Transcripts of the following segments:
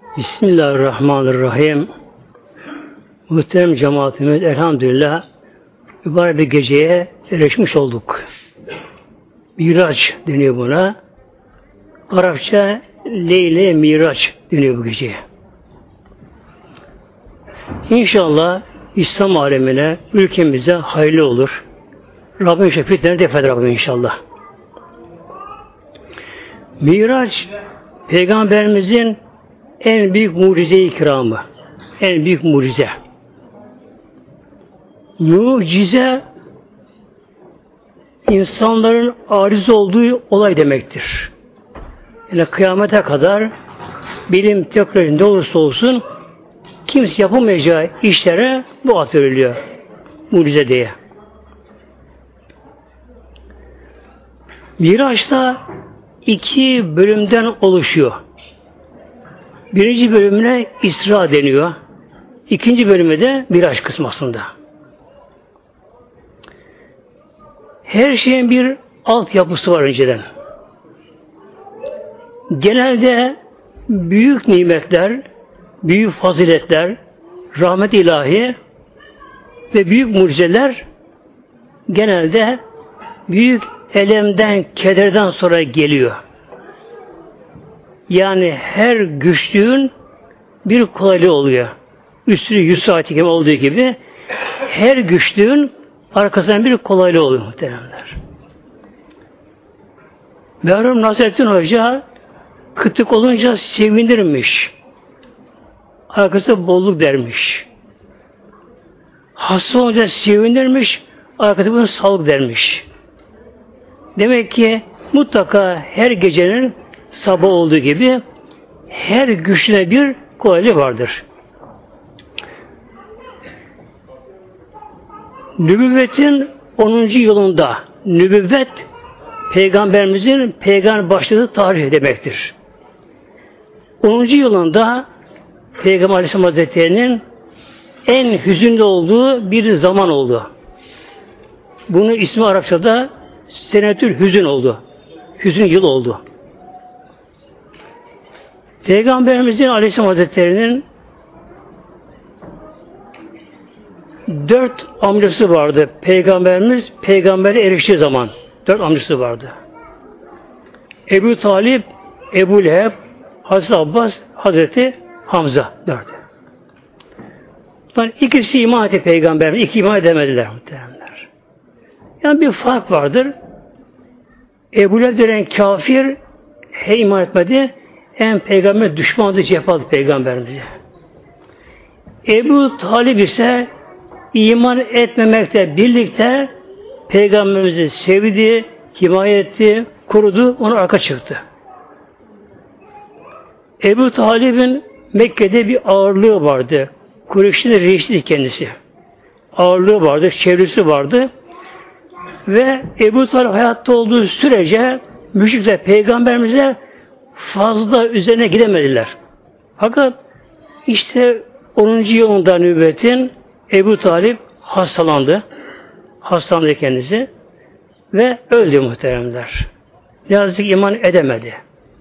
Bismillahirrahmanirrahim. Muhterem cemaatimiz elhamdülillah mübarek bir geceye erişmiş olduk. Miraç deniyor buna. Arapça Leyle Miraç deniyor bu geceye. İnşallah İslam alemine, ülkemize hayırlı olur. Rabbim şefitlerini def eder Rabbim inşallah. Miraç Peygamberimizin en büyük mucize-i ikramı. En büyük mucize. Mucize insanların ariz olduğu olay demektir. Yani kıyamete kadar bilim teknolojinde olursa olsun kimse yapamayacağı işlere bu atölüyor. Mucize diye. Miraç'ta iki bölümden oluşuyor. Birinci bölümüne İsra deniyor. İkinci bölümü de Miraç kısmı aslında. Her şeyin bir altyapısı var önceden. Genelde büyük nimetler, büyük faziletler, rahmet ilahi ve büyük mucizeler genelde büyük elemden, kederden sonra geliyor. Yani her güçlüğün bir kolaylığı oluyor. Üstü yüz saati gibi olduğu gibi her güçlüğün arkasından bir kolaylığı oluyor muhteremler. Merhum Nasrettin Hoca kıtık olunca sevinirmiş. Arkası bolluk dermiş. Hasta olunca sevinirmiş, arkası bunu sağlık dermiş. Demek ki mutlaka her gecenin sabah olduğu gibi her güçüne bir kolaylık vardır. Nübüvvetin 10. yılında nübüvvet peygamberimizin peygamber başladığı tarih demektir. 10. yılında Peygamber Aleyhisselam Hazretleri'nin en hüzünlü olduğu bir zaman oldu. Bunun ismi Arapçada senetül hüzün oldu. Hüzün yıl oldu. Peygamberimizin Aleyhisselam Hazretleri'nin dört amcası vardı. Peygamberimiz peygambere eriştiği zaman. Dört amcası vardı. Ebu Talip, Ebu Leheb, Hazreti Abbas, Hazreti Hamza dört. Bunların ikisi iman etti peygamberimiz. iki iman edemediler muhtemelenler. Yani bir fark vardır. Ebu Leheb denen kafir he iman etmedi hem peygamber düşmandı cephaladı peygamberimize. Ebu Talib ise iman etmemekle birlikte peygamberimizi sevdi, himaye etti, kurudu, onu arka çıktı. Ebu Talib'in Mekke'de bir ağırlığı vardı. Kureyş'in reisiydi kendisi. Ağırlığı vardı, çevresi vardı. Ve Ebu Talib hayatta olduğu sürece müşrikler peygamberimize fazla üzerine gidemediler. Fakat işte 10. yılında nübbetin Ebu Talip hastalandı. Hastalandı kendisi ve öldü muhteremler. Yazık iman edemedi.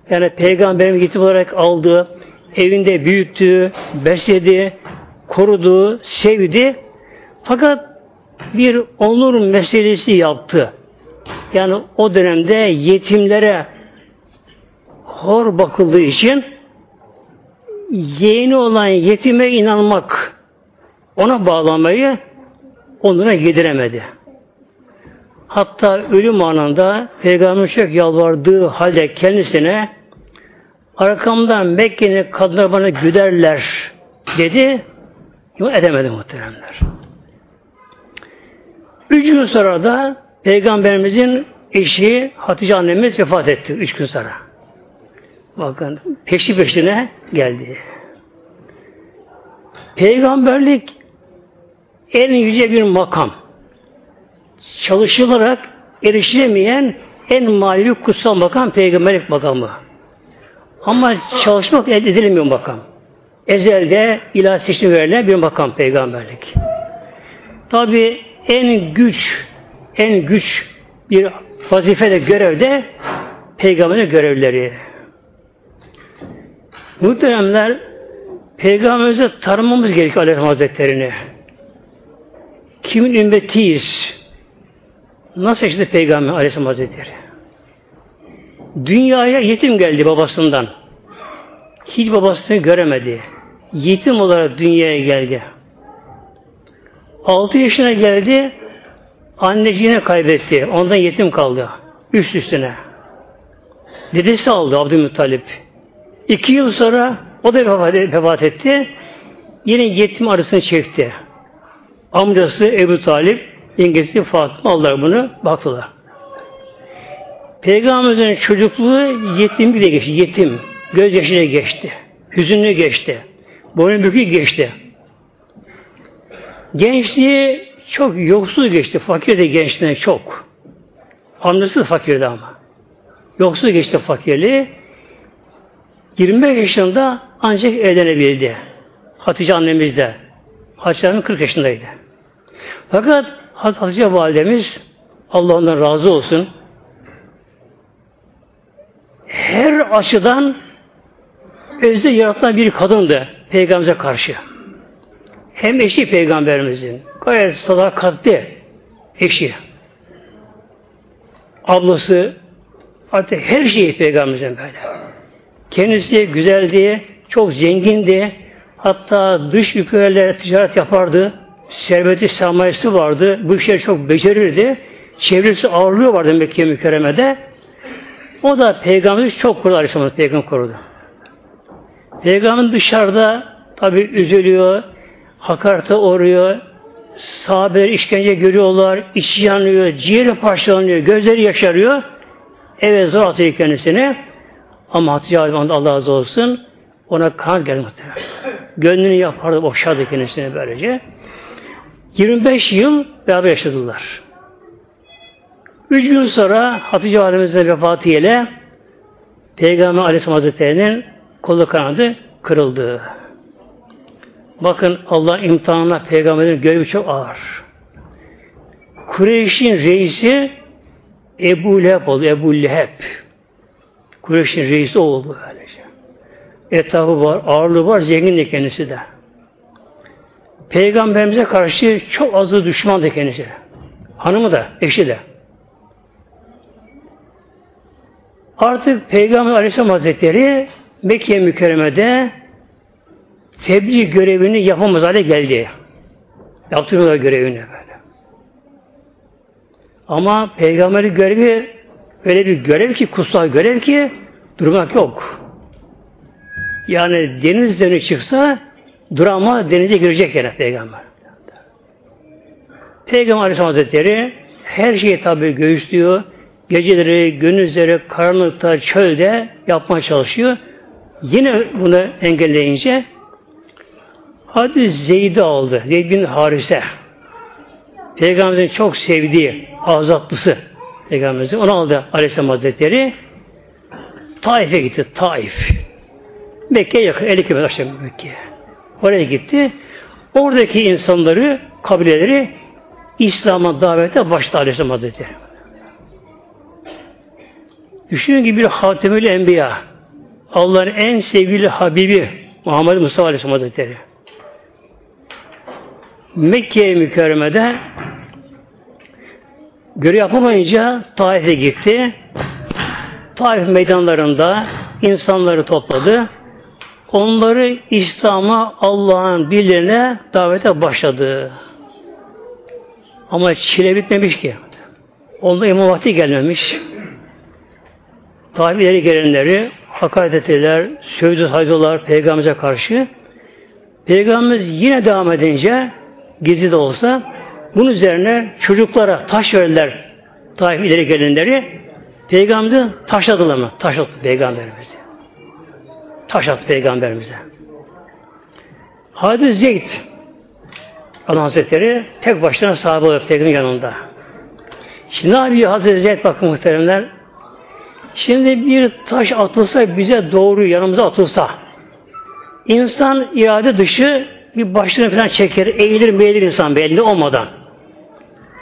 Yani peygamberin gitip olarak aldı, evinde büyüttü, besledi, korudu, sevdi. Fakat bir onur meselesi yaptı. Yani o dönemde yetimlere hor bakıldığı için yeğeni olan yetime inanmak, ona bağlamayı onlara yediremedi. Hatta ölüm anında Peygamber yalvardığı halde kendisine arkamdan Mekke'nin kadınlar bana güderler dedi. Ama edemedi muhteremler. Üç gün sonra da Peygamberimizin eşi Hatice annemiz vefat etti. Üç gün sonra. Bakın peşi peşine geldi. Peygamberlik en yüce bir makam. Çalışılarak erişilemeyen en manevi kutsal makam peygamberlik makamı. Ama çalışmak elde edilemiyor makam. Ezelde ilahi seçim verilen bir makam peygamberlik. Tabi en güç, en güç bir vazife de görevde peygamberin görevleri. Muhteremler Peygamberimize tanımamız gerekiyor Aleyhisselam Hazretleri'ni. Kimin ümmetiyiz? Nasıl işte Peygamber Aleyhisselam Hazretleri? Dünyaya yetim geldi babasından. Hiç babasını göremedi. Yetim olarak dünyaya geldi. Altı yaşına geldi, anneciğini kaybetti. Ondan yetim kaldı. Üst üstüne. Dedesi aldı Abdülmuttalip. İki yıl sonra o da vefat etti. Yine yetim arasını çekti. Amcası Ebu Talip, yengesi Fatıma aldılar bunu, baktılar. Peygamberimizin çocukluğu yetim bile geçti, yetim. Gözyaşıyla geçti. Hüzünlü geçti. Boynu bükük geçti. Gençliği çok yoksul geçti. Fakir de gençliğine çok. Amcası da fakirdi ama. Yoksul geçti fakirliği. 25 yaşında ancak evlenebildi. Hatice annemiz de. Hatice annemiz 40 yaşındaydı. Fakat Hatice validemiz Allah ondan razı olsun. Her açıdan özde yaratılan bir kadındı peygamberimize karşı. Hem eşi peygamberimizin gayet sadakatli eşi. Ablası hatta her şeyi peygamberimizin böyle. Kendisi güzeldi, çok zengindi. Hatta dış ülkelerle ticaret yapardı. Serveti sermayesi vardı. Bu işleri çok becerirdi. Çevresi ağırlığı vardı Mekke mükerremede. O da Peygamberimiz çok korudu Aleyhisselam Peygamber korudu. Peygamber dışarıda tabi üzülüyor, hakarete uğruyor, sahabeler işkence görüyorlar, içi yanıyor, ciğeri parçalanıyor, gözleri yaşarıyor. Evet zor atıyor kendisini. Ama Hatice Validemiz Allah razı olsun ona kan geldi muhtemelen. Gönlünü yapardı, boşardı kendisini böylece. 25 yıl beraber yaşadılar. Üç gün sonra Hatice Validemiz'in vefatı ile Peygamber Aleyhisselam Hazretleri'nin kolu kanadı kırıldı. Bakın Allah imtihanına peygamberin görevi çok ağır. Kureyş'in reisi Ebu Leheb oldu. Ebu Leheb. Kureyş'in reisi oldu böylece. Etrafı var, ağırlığı var, zengin de kendisi de. Peygamberimize karşı çok azı düşmandı kendisi. Hanımı da, eşi de. Artık Peygamber Aleyhisselam Hazretleri Mekke mükerremede tebliğ görevini yapamaz hale geldi. Yaptırıyorlar görevini böyle. Ama peygamberin görevi öyle bir görev ki, kutsal görev ki durmak yok. Yani deniz dönü çıksa durama denize girecek yere peygamber. Peygamber Aleyhisselam Hazretleri her şeyi tabi göğüslüyor. Geceleri, gündüzleri, karanlıkta, çölde yapmaya çalışıyor. Yine bunu engelleyince hadi Zeyd'i aldı. Zeyd bin Harise. Peygamberimizin çok sevdiği azatlısı Peygamberimizin. Onu aldı Aleyhisselam Hazretleri. Taif'e gitti. Taif. Mekke'ye yakın. 50 kilometre aşağı Mekke. Oraya gitti. Oradaki insanları, kabileleri İslam'a davete başladı Aleyhisselam Hazretleri. Düşünün ki bir Hatemül Enbiya. Allah'ın en sevgili Habibi Muhammed Mustafa Aleyhisselam Hazretleri. Mekke mükerremede görev yapamayınca Taif'e gitti. Taif meydanlarında insanları topladı. Onları İslam'a, Allah'ın birliğine davete başladı. Ama çile bitmemiş ki. Onda imam vakti gelmemiş. Tabi ileri gelenleri hakaret ettiler, sövdü saydılar Peygamber'e karşı. Peygamberimiz yine devam edince gizli de olsa bunun üzerine çocuklara taş verdiler Taif ileri gelenleri. Peygamber'i taşladılar mı? Taş attı Peygamberimizi. Taş attı Peygamberimize. Hadi Zeyd Allah Hazretleri tek başına sahibi oluyor Peygamberin yanında. Şimdi ne yapıyor Hazreti Zeyd bakın muhteremler? Şimdi bir taş atılsa bize doğru yanımıza atılsa insan irade dışı bir başını falan çeker, eğilir meğilir insan belli olmadan.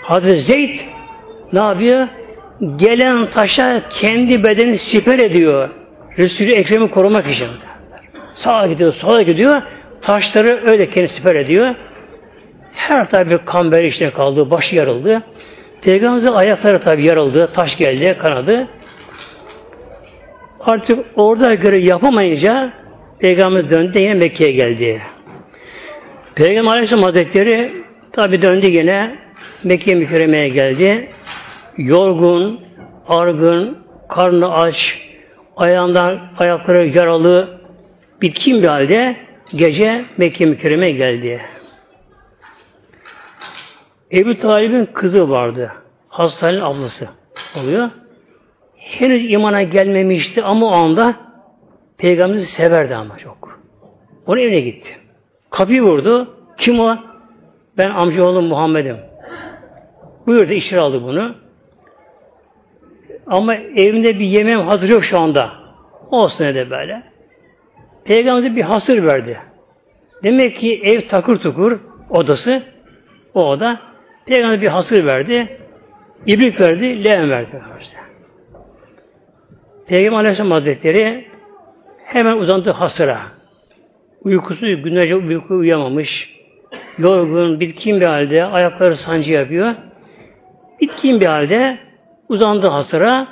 Hazreti Zeyd ne yapıyor? Gelen taşa kendi bedeni siper ediyor. Resulü Ekrem'i korumak için. Sağa gidiyor, sola gidiyor. Taşları öyle kendi siper ediyor. Her tabi kan böyle içine kaldı, başı yarıldı. Peygamberimizin ayakları tabi yarıldı, taş geldi, kanadı. Artık orada göre yapamayınca Peygamber döndü yine Mekke'ye geldi. Peygamber Aleyhisselam Hazretleri tabi döndü yine Mekke mükerremeye geldi. Yorgun, argın, karnı aç, ayağından ayakları yaralı, bitkin bir halde gece Mekke mükerremeye geldi. Ebu Talib'in kızı vardı. Hastanenin ablası oluyor. Henüz imana gelmemişti ama o anda Peygamberimizi severdi ama çok. Onun evine gitti. Kapıyı vurdu. Kim o? Ben amcaoğlum Muhammed'im. Buyurdu, içeri aldı bunu. Ama evinde bir yemeğim hazır yok şu anda. Olsun de böyle. Peygamberimize bir hasır verdi. Demek ki ev takır tukur odası. O oda. Peygamber bir hasır verdi. İbrik verdi, leğen verdi. Peygamber Aleyhisselam Hazretleri hemen uzandı hasıra. Uykusu günlerce uyku uyuyamamış. Yorgun, bitkin bir halde ayakları sancı yapıyor. Bitkin bir halde uzandı hasıra.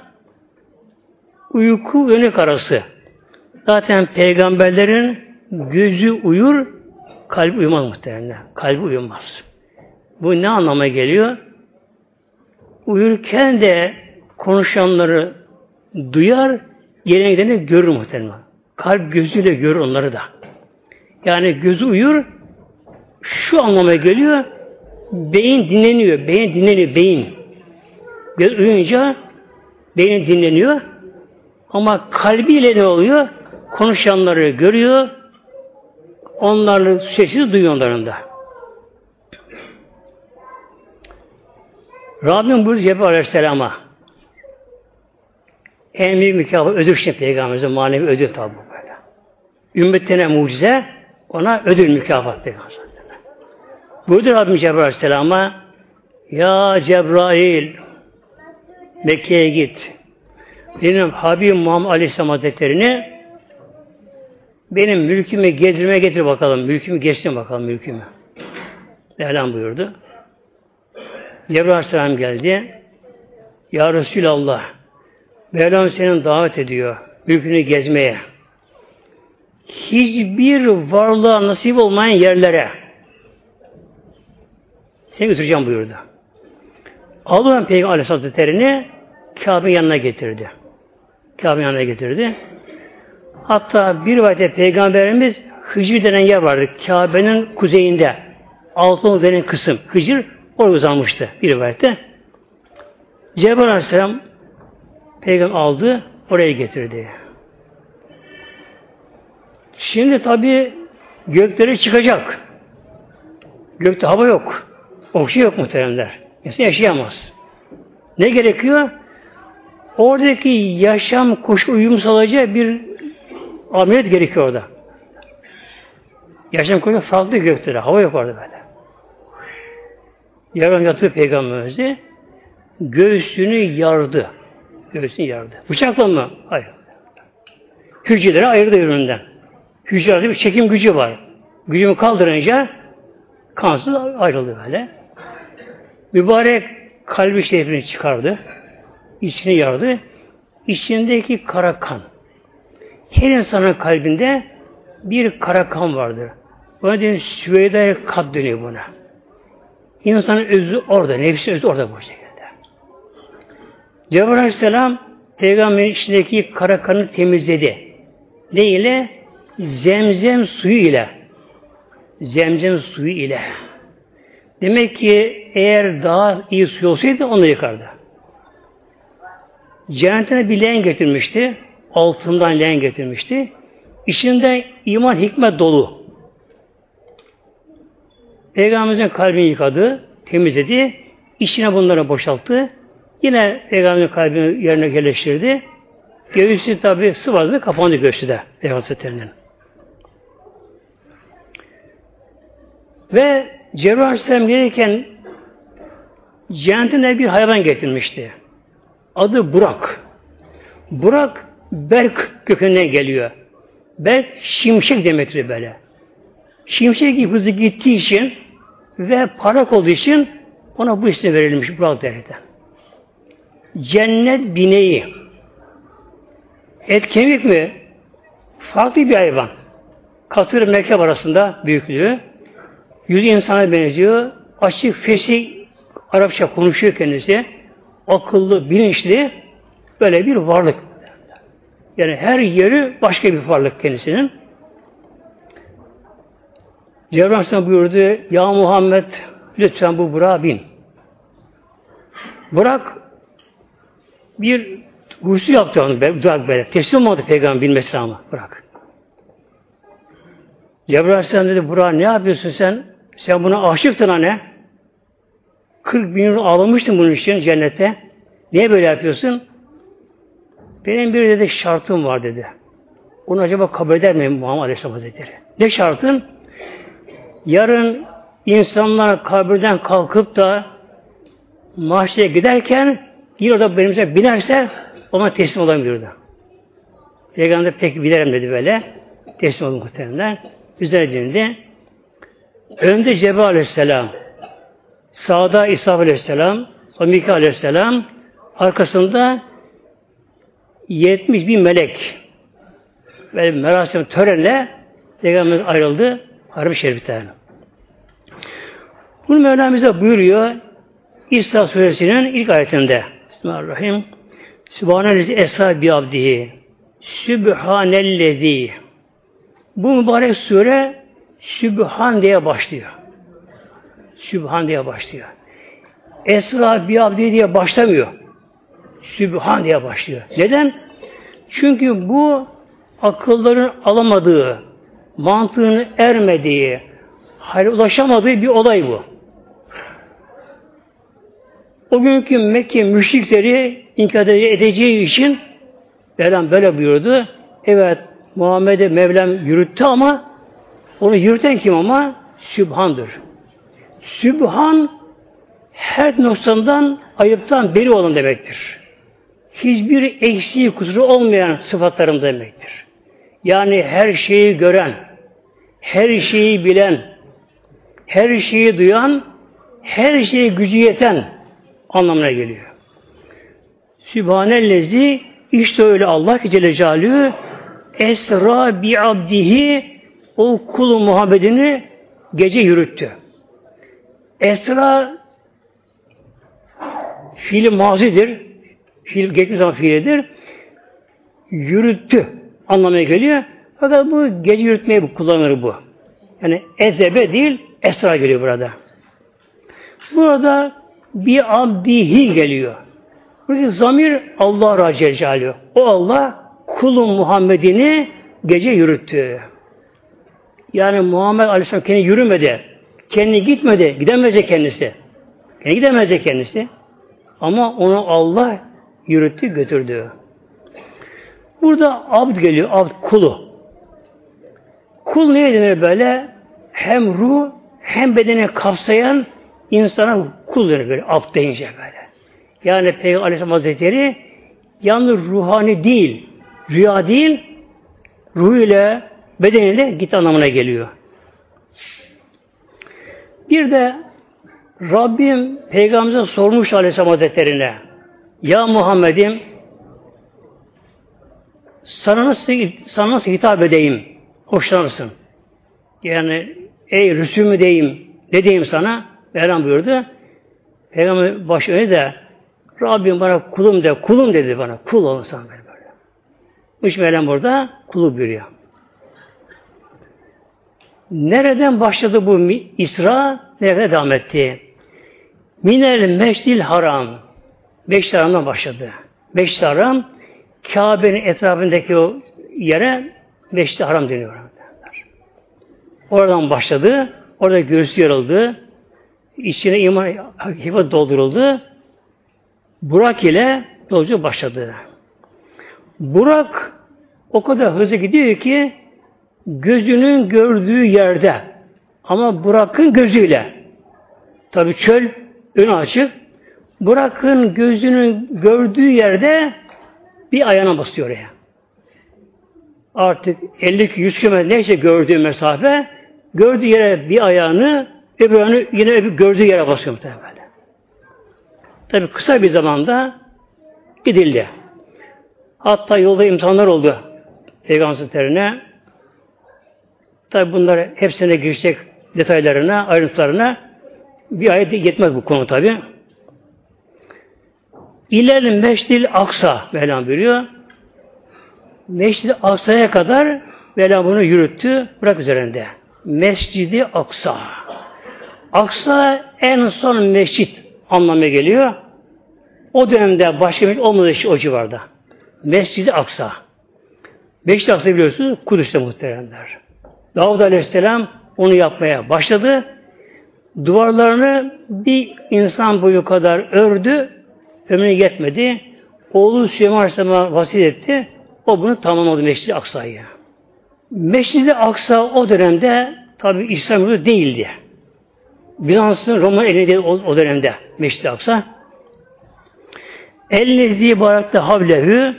Uyku uyanık arası. Zaten peygamberlerin gözü uyur, kalbi uyumaz muhtemelen. Kalbi uyumaz. Bu ne anlama geliyor? Uyurken de konuşanları duyar, yerine gideni görür muhtemelen. Kalp gözüyle görür onları da. Yani gözü uyur, şu anlama geliyor, beyin dinleniyor, beyin dinleniyor, beyin. Göz uyuyunca beyin dinleniyor, ama kalbiyle ne oluyor? Konuşanları görüyor, onların sesi duyuyor onların da. Rabbim buyurdu Cebrail Aleyhisselam'a en büyük mükafat ödül için Peygamberimize manevi ödül tabi böyle. Ümmetine mucize ona ödül mükafat Peygamberimize. Buyurdu Rabbim Cebrail Aleyhisselam'a Ya Cebrail Mekke'ye git. Benim Habibim Muhammed Aleyhisselam Hazretleri'ni benim mülkümü gezdirmeye getir bakalım. Mülkümü geçsin bakalım mülkümü. Mevlam buyurdu. Cebrail Aleyhisselam geldi. Ya Resulallah Mevlam senin davet ediyor. Mülkünü gezmeye. Hiçbir varlığa nasip olmayan yerlere seni götüreceğim buyurdu. Allah Peygamber Aleyhisselatü Hazretleri'ni Kabe'nin yanına getirdi. Kabe'nin yanına getirdi. Hatta bir vakit Peygamberimiz Hıcır denen yer vardı. Kabe'nin kuzeyinde. Altın denen kısım. Hıcır oraya uzanmıştı bir rivayette. Cebrail Aleyhisselam Peygamber aldı, oraya getirdi. Şimdi tabi göklere çıkacak. Gökte hava yok. Okşu yok muhteremler. İnsan yaşayamaz. Ne gerekiyor? Oradaki yaşam kuş uyum sağlayacak bir ameliyat gerekiyor orada. Yaşam kuşu farklı göklere. Hava yok orada böyle. Yarın yatıyor peygamberimizi göğsünü yardı. Göğsünü yardı. Bıçakla mı? Hayır. Hücreleri ayırdı üründen. Hücrelerde bir çekim gücü var. Gücümü kaldırınca kansız ayrıldı böyle. Mübarek kalbi şerifini çıkardı. İçini yardı. İçindeki kara kan. Her insanın kalbinde bir kara kan vardır. Buna diyor Süveyda kat dönüyor buna. İnsanın özü orada, nefsi özü orada bu şekilde. Cebrail Aleyhisselam peygamberin içindeki kara kanı temizledi. Ne ile? Zemzem suyu ile. Zemzem suyu ile. Demek ki eğer daha iyi su olsaydı onu yıkardı. Cennetine bir leğen getirmişti. Altından leğen getirmişti. İçinde iman hikmet dolu. Peygamberimizin kalbini yıkadı, temizledi. İçine bunları boşalttı. Yine Peygamberin kalbini yerine yerleştirdi. Göğüsü tabi sıvazdı, kapandı göğsü de Peygamber Ve Cebrail Aleyhisselam gelirken cennetine bir hayvan getirmişti. Adı Burak. Burak Berk kökünden geliyor. Berk şimşek demektir böyle. Şimşek gibi gittiği için ve parak olduğu için ona bu isim verilmiş Burak derken. Cennet bineği. Et kemik mi? Farklı bir hayvan. Katır merkep arasında büyüklüğü. Yüzü insana benziyor. Açık, fesih Arapça konuşuyor kendisi. Akıllı, bilinçli böyle bir varlık. Yani her yeri başka bir varlık kendisinin. Cebrail buyurdu, Ya Muhammed lütfen bu Burak'a bin. Burak bir Hursu yaptı onu Burak böyle. Teslim olmadı peygamber bilmesi ama Burak. Cebrail dedi, Burak ne yapıyorsun sen? Sen buna aşıktın anne. 40 bin yıl ağlamıştın bunun için cennete. Niye böyle yapıyorsun? Benim bir dedi şartım var dedi. Onu acaba kabul eder mi Muhammed Aleyhisselam Hazretleri? Ne şartın? Yarın insanlar kabirden kalkıp da mahşere giderken yine orada benimize binerse ona teslim olamıyordu. Peygamber pek bilirim dedi böyle. Teslim olun muhtemelen. Üzerine dindi. Önde Cebrail Aleyhisselam, sağda İsa Aleyhisselam, o Mika Aleyhisselam, arkasında 70 bin melek ve merasim törenle Peygamber ayrıldı Harbi Şerif'ten. Bunu Mevlamıza buyuruyor İsa suresinin ilk ayetinde. Bismillahirrahmanirrahim. Sübhanellezi esra bi abdihi. Sübhanellezi. Bu mübarek sure Sübhan diye başlıyor. Sübhan diye başlıyor. Esra bi abdi diye başlamıyor. Sübhan diye başlıyor. Neden? Çünkü bu akılların alamadığı, mantığını ermediği, hayra ulaşamadığı bir olay bu. O günkü Mekke müşrikleri inkar edeceği için Mevlam böyle buyurdu. Evet Muhammed'e Mevlam yürüttü ama onu yürüten kim ama? Sübhan'dır. Sübhan her noksandan ayıptan beri olan demektir. Hiçbir eksiği kusuru olmayan sıfatlarım demektir. Yani her şeyi gören, her şeyi bilen, her şeyi duyan, her şeye gücü yeten anlamına geliyor. Sübhanellezi işte öyle Allah ki Celle Celaluhu esra bi abdihi o kulu Muhammed'ini gece yürüttü. Esra fiili mazidir. Fiil geçmiş zaman fiilidir. Yürüttü anlamına geliyor. Fakat bu gece yürütmeyi bu kullanır bu. Yani ezebe değil, esra geliyor burada. Burada bir abdihi geliyor. Burada zamir Allah Celaluhu. O Allah kulun Muhammed'ini gece yürüttü. Yani Muhammed Aleyhisselam kendi yürümedi. Kendi gitmedi. Gidemezdi kendisi. Kendi gidemezdi kendisi. Ama onu Allah yürüttü, götürdü. Burada abd geliyor, abd kulu. Kul neye denir böyle? Hem ruh hem bedeni kapsayan insana kul denir böyle, abd deyince böyle. Yani Peygamber Aleyhisselam Hazretleri yalnız ruhani değil, rüya değil, ruh ile bedeniyle git anlamına geliyor. Bir de Rabbim Peygamber'e sormuş Aleyhisselam Hazretleri'ne Ya Muhammed'im sana nasıl, sana nasıl hitap edeyim? Hoşlanırsın. Yani ey Resul mü diyeyim? Ne diyeyim sana? Mevlam buyurdu. Peygamber başı öyle de Rabbim bana kulum de, kulum dedi bana. Kul olsan böyle böyle. Üç Mevlam burada kulu buyuruyor. Nereden başladı bu İsra? Nerede devam etti? Minel meşdil haram. Beş haramdan başladı. Beş haram Kabe'nin etrafındaki o yere beşli haram deniyor. Oradan başladı. Orada göğsü yarıldı. İçine iman hakifat dolduruldu. Burak ile yolcu başladı. Burak o kadar hızlı gidiyor ki gözünün gördüğü yerde ama Burak'ın gözüyle tabi çöl ön açık Burak'ın gözünün gördüğü yerde bir ayağına basıyor oraya. artık 50-100 km neyse gördüğü mesafe gördüğü yere bir ayağını öbür ayağını yine öbür gördüğü yere basıyor muhtemelen. Tabi kısa bir zamanda gidildi. Hatta yolda imtihanlar oldu Peygamber. Tabi bunlar hepsine girecek detaylarına, ayrıntılarına bir ayet yetmez bu konu tabi. İlerli Meşdil Aksa Mevlam buyuruyor. Meşdil Aksa'ya kadar Mevlam bunu yürüttü. Bırak üzerinde. Mescidi Aksa. Aksa en son mescit anlamına geliyor. O dönemde başka bir olmadığı için o civarda. Mescidi Aksa. Mescid-i Aksa biliyorsunuz Kudüs'te muhteremler. Davud Aleyhisselam onu yapmaya başladı. Duvarlarını bir insan boyu kadar ördü. Ömrüne yetmedi. Oğlu Süleyman Aleyhisselam'a vasiyet etti. O bunu tamamladı Mescid-i Aksa'yı. Mescid-i Aksa o dönemde tabi İslam yurdu değildi. Bizans'ın Roma elinde o, o dönemde Mescid-i Aksa. Ellezi barakta havlehu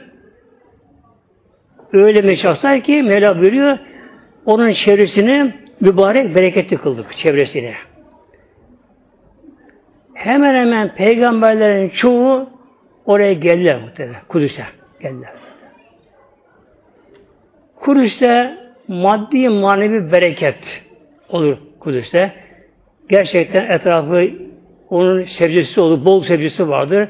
öyle meşaksay ki Mevla buyuruyor onun çevresini mübarek bereketli kıldık çevresini. Hemen hemen peygamberlerin çoğu oraya geldiler muhtemelen. Kudüs'e geldiler. Kudüs'te maddi manevi bereket olur Kudüs'te. Gerçekten etrafı onun sebzesi olur, bol sebzesi vardır.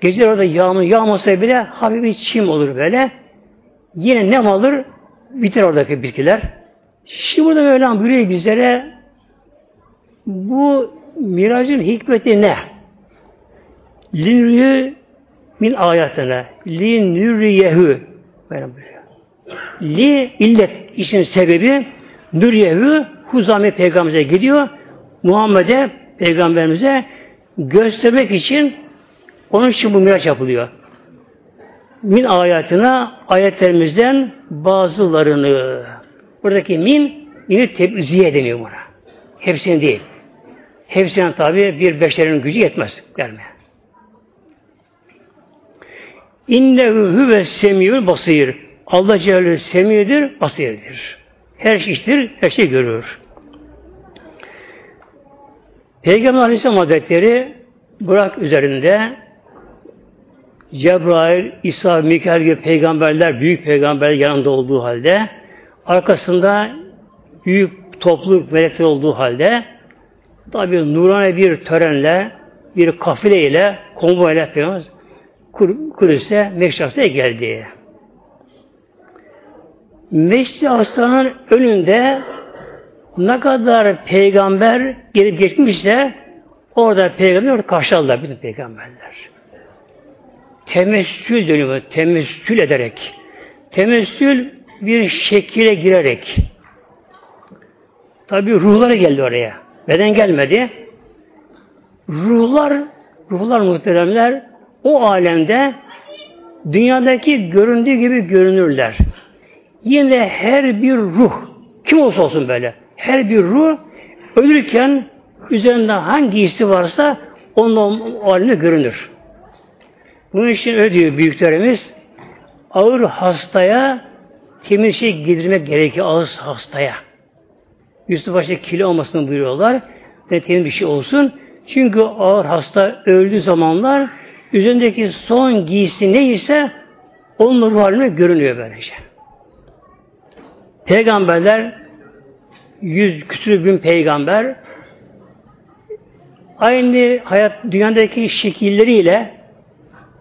Gece orada yağmur yağmasa bile hafif bir çim olur böyle. Yine nem alır, biter oradaki bitkiler. Şimdi burada Mevlam buyuruyor bizlere bu miracın hikmeti ne? Linriyü min ayetine. Li nürriyehu. Mevlam buyuruyor. Li illet işin sebebi nürriyehu Huzami peygamberimize gidiyor. Muhammed'e peygamberimize göstermek için onun için bu miraç yapılıyor. Min ayetine ayetlerimizden bazılarını buradaki min yine tebziye deniyor buna. Hepsini değil. Hepsine tabi bir beşerin gücü yetmez gelmeye. İnnehu huve semiyül basir. Allah Celle semiyedir, basirdir. Her şey iştir, her şey görür. Peygamber Aleyhisselam Hazretleri Burak üzerinde Cebrail, İsa, Mikail gibi peygamberler, büyük peygamberler yanında olduğu halde arkasında büyük topluluk melekler olduğu halde tabi nurane bir törenle bir kafile ile konvoyla Peygamber Kudüs'e Meşras'a geldi. Meşri Aslan'ın önünde ne kadar peygamber gelip geçmişse orada peygamber karşıladılar bütün peygamberler. Temessül dönüyor, temessül ederek. Temessül bir şekile girerek. Tabi ruhları geldi oraya. Beden gelmedi. Ruhlar, ruhlar muhteremler o alemde dünyadaki göründüğü gibi görünürler. Yine her bir ruh, kim olsa olsun böyle, her bir ruh ölürken üzerinde hangi hissi varsa onun haline görünür. Bunun için öyle diyor büyüklerimiz, ağır hastaya temiz şey giydirmek gerekiyor ağır hastaya. Üstü başı kilo olmasını buyuruyorlar. Ve temiz bir şey olsun. Çünkü ağır hasta öldüğü zamanlar üzerindeki son giysi neyse onun ruh haline görünüyor böylece. Peygamberler yüz küsür bin peygamber aynı hayat dünyadaki şekilleriyle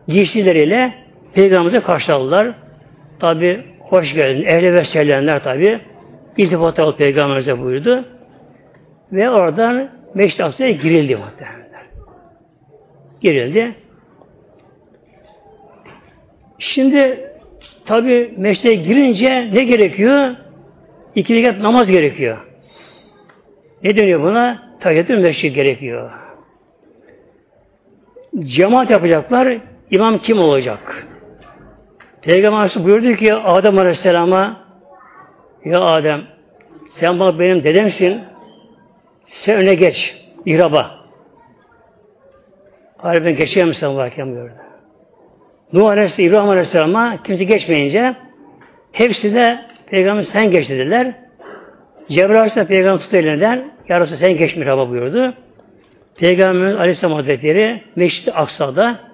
giysileriyle peygamberimize karşıladılar. Tabi hoş geldin. Ehli ve sellenler tabi iltifat alıp peygamberimize buyurdu. Ve oradan Meşri Aksa'ya girildi muhtemelenler. Girildi. Şimdi tabi meşte girince ne gerekiyor? İki rekat namaz gerekiyor. Ne deniyor buna? Tahiyyatü meşri gerekiyor. Cemaat yapacaklar. İmam kim olacak? Peygamber Aleyhisselam buyurdu ki Adem Aleyhisselam'a Ya Adem sen bak benim dedemsin sen öne geç ihraba. Hayır ben geçeyim sen varken buyurdu. Nuh Aleyhisselam, İbrahim Aleyhisselam'a kimse geçmeyince hepsi de Peygamber sen geç dediler. Cebrail Aleyhisselam Peygamber tuttu elinden. Yarısı sen geç miraba buyurdu. Peygamber Aleyhisselam Hazretleri Meşrid-i Aksa'da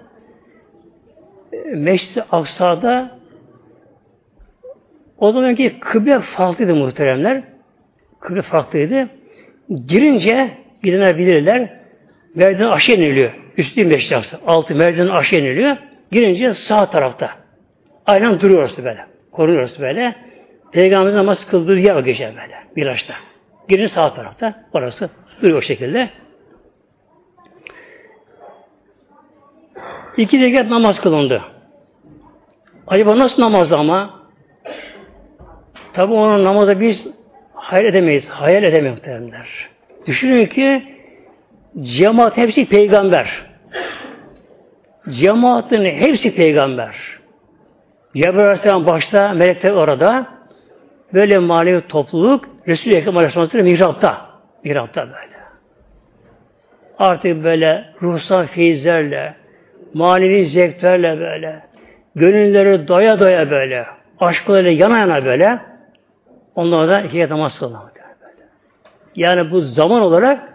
Meşrid-i Aksa'da o zamanki kıble farklıydı muhteremler. Kıble farklıydı. Girince gidenler bilirler. Merdiven aşağı iniliyor. Üstü Meşrid-i Aksa. Altı merdiven aşağı iniliyor. Girince sağ tarafta. Aynen duruyor orası böyle. Koruyor orası böyle. Peygamberimizin namaz kıldığı yer o geçer böyle. Miraçta. Girin sağ tarafta. Orası duruyor o şekilde. İki rekat namaz kılındı. Acaba nasıl namazdı ama? Tabi onun namazı biz hayal edemeyiz. Hayal edemeyiz muhtemelenler. Düşünün ki cemaat hepsi peygamber. Cemaatin hepsi peygamber. Cebrail Aleyhisselam başta, melekler orada. Böyle manevi topluluk Resul-i Ekrem Aleyhisselam mihrapta. Mihrapta böyle. Artık böyle ruhsal feyizlerle, manevi zevklerle böyle, gönülleri doya doya böyle, aşklarıyla yana yana böyle, onlara da iki namaz. Yani bu zaman olarak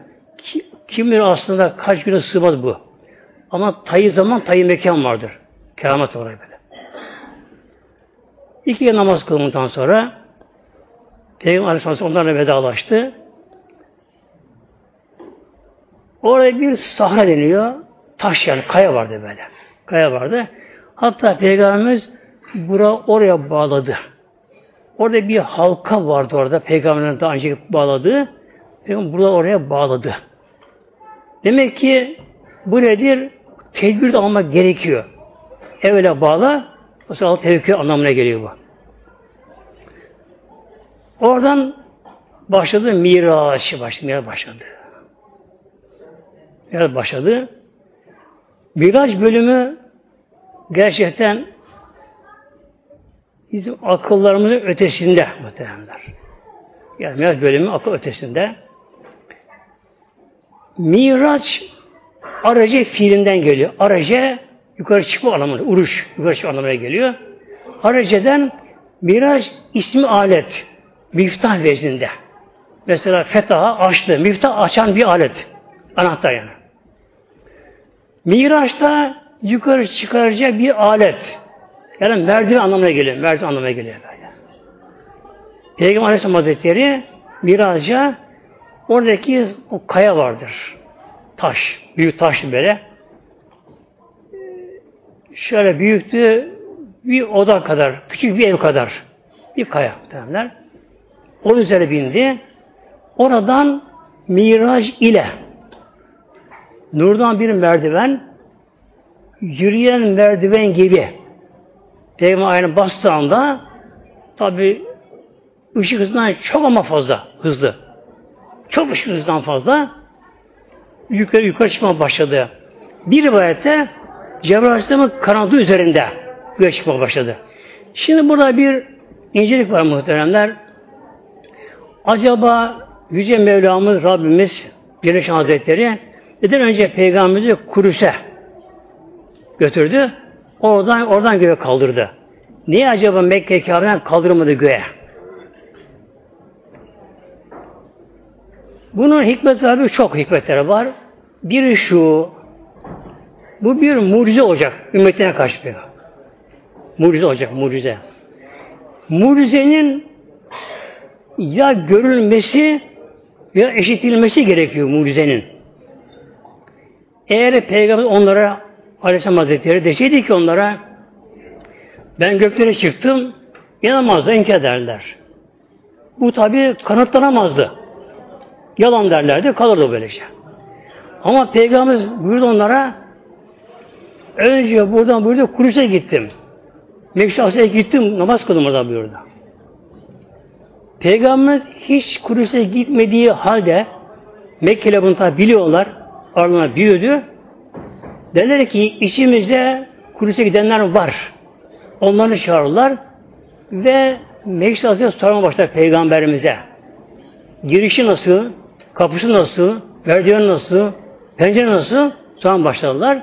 kim bilir aslında kaç güne sığmaz bu. Ama tayı zaman tayı mekan vardır. Keramet olarak böyle. İki namaz kılındıktan sonra Peygamber Aleyhisselam onlarla vedalaştı. Oraya bir sahra deniyor. Taş yani kaya vardı böyle. Kaya vardı. Hatta Peygamberimiz bura oraya bağladı. Orada bir halka vardı orada. Peygamber'in daha önce bağladığı. Peygamber burada oraya bağladı. Demek ki bu nedir? Tedbir de almak gerekiyor. Evvela bağla, o sonra tevekkül anlamına geliyor bu. Oradan başladı Miraç başladı. başladı. Miraç başladı. Miraç bölümü gerçekten bizim akıllarımızın ötesinde muhtemelenler. Yani Miraç bölümü akıl ötesinde. Miraç aracı fiilinden geliyor. Aracı yukarı çıkma anlamına, uruş, yukarı çıkma anlamına geliyor. Araceden Miraç ismi alet. Miftah vezninde. Mesela fetaha açtı. Miftah açan bir alet. Anahtar yani. Miraç'ta yukarı çıkaracak bir alet. Yani merdiven anlamına geliyor. Merdiven anlamına geliyor böyle. Peygamber Aleyhisselam Hazretleri Miraç'a oradaki o kaya vardır. Taş. Büyük taş böyle. Şöyle büyüktü bir oda kadar, küçük bir ev kadar bir kaya muhtemelenler. Onun üzerine bindi. Oradan Miraç ile nurdan bir merdiven yürüyen merdiven gibi Peygamber ayağını bastığı tabi ışık hızından çok ama fazla hızlı. Çok ışık hızından fazla yukarı yukarı çıkmaya başladı. Bir rivayette Cebrail Aleyhisselam'ın kanadı üzerinde yukarı çıkmaya başladı. Şimdi burada bir incelik var muhteremler. Acaba Yüce Mevlamız Rabbimiz Birleşen Hazretleri neden önce Peygamberimizi Kuruş'e götürdü? Oradan oradan göğe kaldırdı. Niye acaba Mekke Kabe'den kaldırmadı göğe? Bunun hikmetleri çok hikmetleri var. Biri şu, bu bir mucize olacak ümmetine karşı. Mucize olacak, mucize. Mucizenin ya görülmesi ya eşitilmesi gerekiyor mucizenin. Eğer Peygamber onlara Aleyhisselam Hazretleri deseydi ki onlara ben göklere çıktım inanmazlar, inkar ederler. Bu tabi kanıtlanamazdı. Yalan derlerdi, kalırdı böylece. Ama Peygamber buyurdu onlara önce buradan burada Kudüs'e gittim. Mekşi gittim, namaz kıldım orada buyurdu. Peygamber hiç Kudüs'e gitmediği halde Mekke'yle bunu tabi biliyorlar. Aralarına büyüdü. Derler ki içimizde Kudüs'e gidenler var. Onları çağırırlar ve Meclis Hazreti sorma başlar peygamberimize. Girişi nasıl, kapısı nasıl, merdiven nasıl, pencere nasıl sonra başladılar.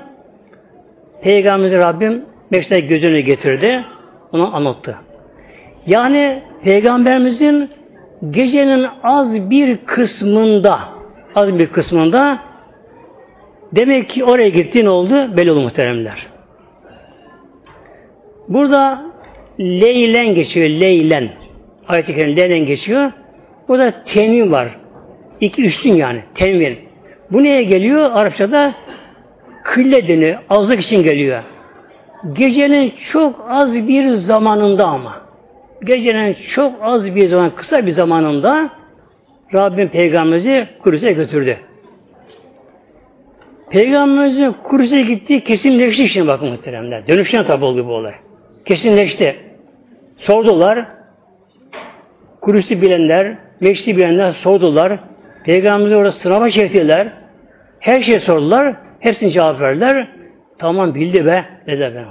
Peygamberimiz Rabbim Meclis'e gözünü getirdi. Ona anlattı. Yani Peygamberimizin gecenin az bir kısmında az bir kısmında demek ki oraya gittiğin oldu belli oldu muhteremler. Burada Leylen geçiyor. Leylen. Ayet-i Leylen geçiyor. Burada temin var. İki üstün yani. Temin. Bu neye geliyor? Arapçada kılle deniyor. Azlık için geliyor. Gecenin çok az bir zamanında ama. Gecenin çok az bir zaman, kısa bir zamanında Rabbim Peygamberimizi Kudüs'e götürdü. Peygamberimizin Kudüs'e gittiği kesinleşti şimdi bakın muhteremler. Dönüşten tabi oldu bu olay. Kesinleşti. Sordular. Kudüs'ü bilenler, Meşri bilenler sordular. Peygamberimizi orada sınava çektiler. Her şeyi sordular. Hepsini cevap verdiler. Tamam bildi be. Dediler ben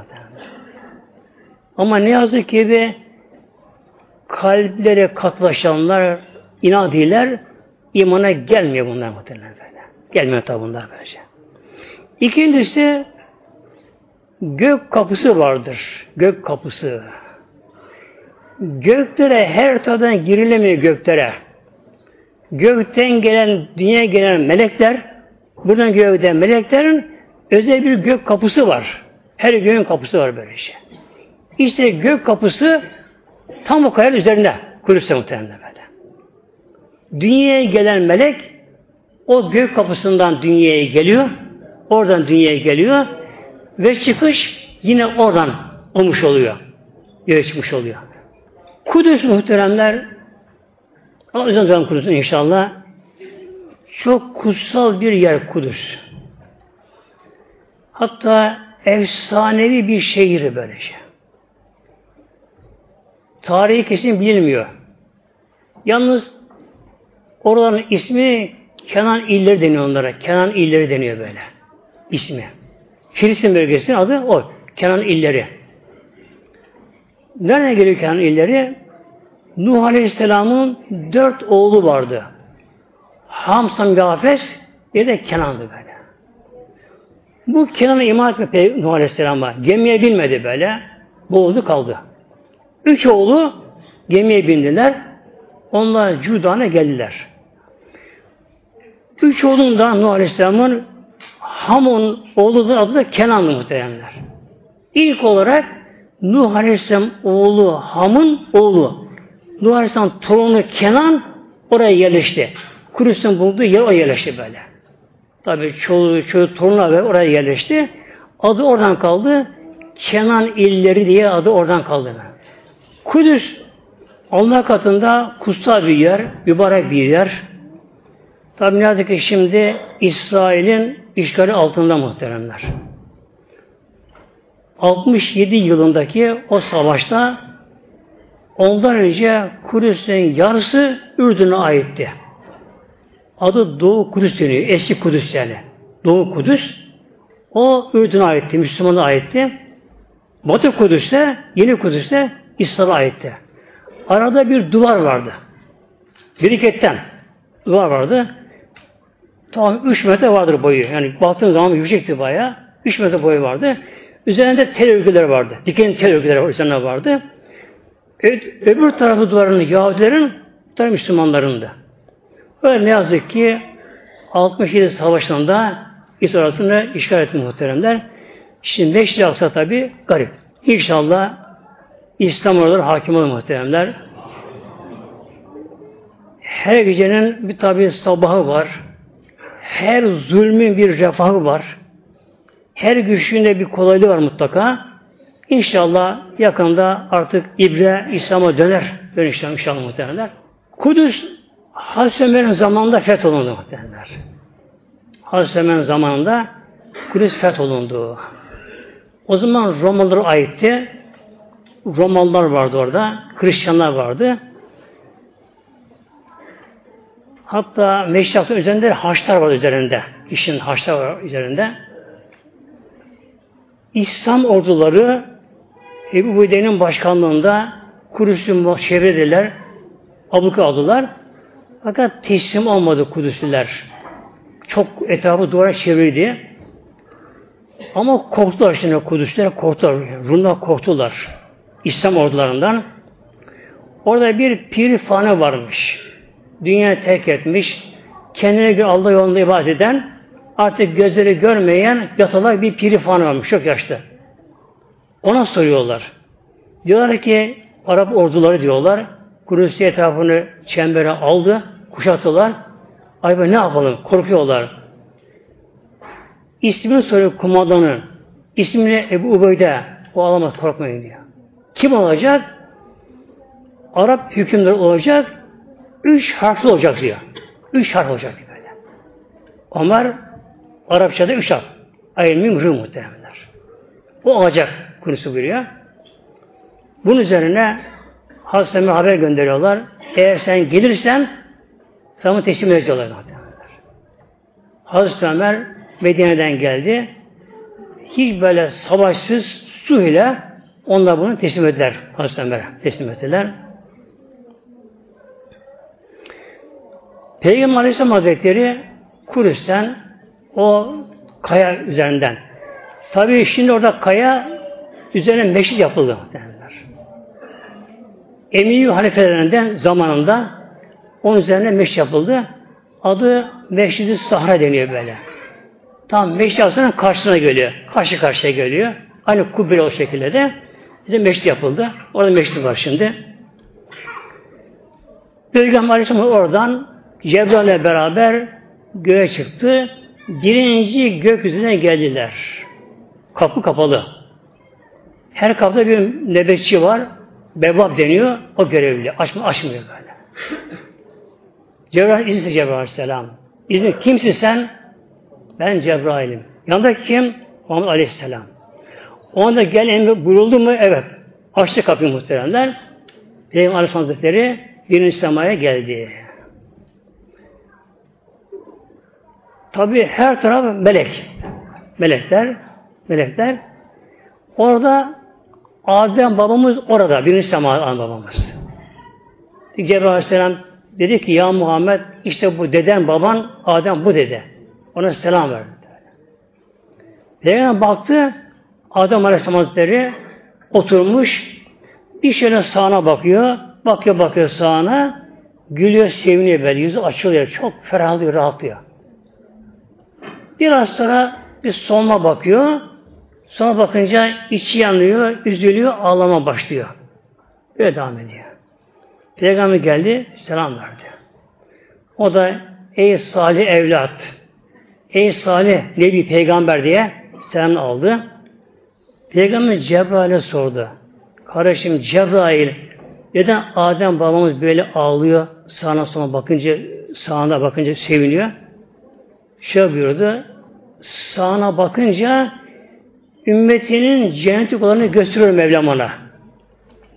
Ama ne yazık ki be kalplere katlaşanlar inadiler imana gelmiyor bunlar muhtemelen böyle. Gelmiyor tabi bunlar böylece. İkincisi gök kapısı vardır. Gök kapısı. Göklere her taraftan girilemiyor göklere. Gökten gelen, dünyaya gelen melekler, buradan gökten meleklerin özel bir gök kapısı var. Her göğün kapısı var böyle şey. İşte gök kapısı tam o kayanın üzerinde. Kudüs'te muhtemelen. Dünyaya gelen melek o gök kapısından dünyaya geliyor. Oradan dünyaya geliyor. Ve çıkış yine oradan olmuş oluyor. Göğe çıkmış oluyor. Kudüs muhteremler yüzden zaman Kudüs inşallah çok kutsal bir yer Kudüs. Hatta efsanevi bir şehir böylece. Tarihi kesin bilinmiyor. Yalnız oraların ismi Kenan illeri deniyor onlara. Kenan illeri deniyor böyle. İsmi. Filistin bölgesinin adı o. Kenan illeri. Nereden geliyor Kenan illeri? Nuh Aleyhisselam'ın dört oğlu vardı. Hamsam Gafes bir de Kenan'dı böyle. Bu Kenan'ı iman etme Nuh Aleyhisselam'a. Gemiye binmedi böyle. Boğuldu kaldı. Üç oğlu gemiye bindiler. Onlar Cudan'a geldiler. Üç oğlundan Nuh Aleyhisselam'ın Hamon oğlu da adı da Kenan'dı muhteremler. İlk olarak Nuh Aleyhisselam oğlu Ham'ın oğlu. Nuh Aleyhisselam torunu Kenan oraya yerleşti. Kudüs'ün bulduğu yer o yerleşti böyle. Tabi çoğu, çoğu torunlar ve oraya yerleşti. Adı oradan kaldı. Kenan illeri diye adı oradan kaldı. Kudüs Allah katında kutsal bir yer, mübarek bir yer. Tabi ne ki şimdi İsrail'in işgali altında muhteremler. 67 yılındaki o savaşta ondan önce Kudüs'ün yarısı Ürdün'e aitti. Adı Doğu Kudüs deniyor. Eski Kudüs yani. Doğu Kudüs. O Ürdün'e aitti. Müslüman'a aitti. Batı Kudüs'te, Yeni Kudüs'te İslam'a aitti. Arada bir duvar vardı. Biriketten duvar vardı. Tamam 3 metre vardır boyu. Yani baktığın zaman yüksekti bayağı. 3 metre boyu vardı. Üzerinde tel örgüleri vardı. Diken tel örgüleri üzerine vardı. öbür tarafı duvarının Yahudilerin, tarafı Müslümanlarındı. Öyle ne yazık ki 67 savaşlarında İsrail'in işgal etti muhteremler. Şimdi Meşri Aksa tabi garip. İnşallah İslam oraları hakim olur muhteremler. Her gecenin bir tabi sabahı var. Her zulmün bir refahı var. Her güçlüğünde bir kolaylığı var mutlaka. İnşallah yakında artık İbre İslam'a döner. Dönüşler inşallah muhtemelenler. Kudüs Hazreti Ömer'in zamanında fetholundu muhtemelenler. Hazreti Ömer'in zamanında Kudüs fetholundu. O zaman Romalılara aitti. Romalılar vardı orada. Hristiyanlar vardı. Hatta meşrafın üzerinde haçlar var üzerinde. İşin haçlar var üzerinde. İslam orduları Ebu Beyde'nin başkanlığında Kudüs'ü çevirdiler. Abluka aldılar. Fakat teslim olmadı Kudüs'lüler. Çok etrafı duvara çevirdi. Ama korktular şimdi Kudüs'ler korktular. Rumlar korktular. İslam ordularından. Orada bir pir fanı varmış. Dünya terk etmiş. Kendine göre Allah yolunda ibadet eden artık gözleri görmeyen yatalak bir piri fanı varmış. Çok yaşlı. Ona soruyorlar. Diyorlar ki Arap orduları diyorlar. Kurusi etrafını çembere aldı. Kuşattılar. Ay ne yapalım? Korkuyorlar. İsmini soruyor kumandanın. İsmini Ebu Ubeyde. O alamaz korkmayın diyor. Kim olacak? Arap hükümleri olacak. Üç harfli olacak diyor. Üç harf olacak diyor böyle. Ömer Arapçada üç harf. Ayrılmıyım Rum muhtemelenler. O olacak konusu buyuruyor. Bunun üzerine Ömer'e haber gönderiyorlar. Eğer sen gelirsen sana teslim edecekler muhtemelenler. Hazreti Ömer Medine'den geldi. Hiç böyle savaşsız su ile onlar bunu teslim ettiler. Hazreti Ömer'e teslim ettiler. Peygamber Aleyhisselam Hazretleri Kudüs'ten o kaya üzerinden. Tabii şimdi orada kaya üzerine meşrit yapıldı. Derler. Emevi halifelerinden zamanında onun üzerine meşrit yapıldı. Adı Meşrid-i Sahra deniyor böyle. Tam meşrit aslında karşısına geliyor. Karşı karşıya geliyor. Aynı kubbeli o şekilde de bize meşrit yapıldı. Orada meşrit var şimdi. Peygamber Aleyhisselam oradan Cebrail'le beraber göğe çıktı. Birinci gökyüzüne geldiler. Kapı kapalı. Her kapıda bir nöbetçi var. Bebab deniyor. O görevli. Açma, açmıyor böyle. Cebrail izin Cebrail Aleyhisselam. İzin kimsin sen? Ben Cebrail'im. Yanındaki kim? Muhammed Aleyhisselam. Onda gel emri buyuruldu mu? Evet. Açtı kapıyı muhteremler. Peygamber Aleyhisselam Hazretleri birinci semaya geldi. Tabi her taraf melek. Melekler. Melekler. Orada Adem babamız orada. Birinci sema babamız. Cebrail Aleyhisselam dedi ki ya Muhammed işte bu deden baban Adem bu dede. Ona selam verdi. Peygamber baktı Adem Aleyhisselam Hazretleri oturmuş bir şöyle sağına bakıyor. Bakıyor bakıyor sağına. Gülüyor, seviniyor böyle. Yüzü açılıyor. Çok ferahlıyor, rahatlıyor. Biraz sonra bir sonuna bakıyor. Sonra bakınca içi yanıyor, üzülüyor, ağlama başlıyor. Böyle devam ediyor. Peygamber geldi, selam verdi. O da ey salih evlat, ey salih nebi peygamber diye selam aldı. Peygamber Cebrail'e sordu. Kardeşim Cebrail neden Adem babamız böyle ağlıyor sağına sola bakınca sağına bakınca seviniyor. Şöyle buyurdu. Sağına bakınca ümmetinin cennetik olanı gösteriyor Mevlam ona.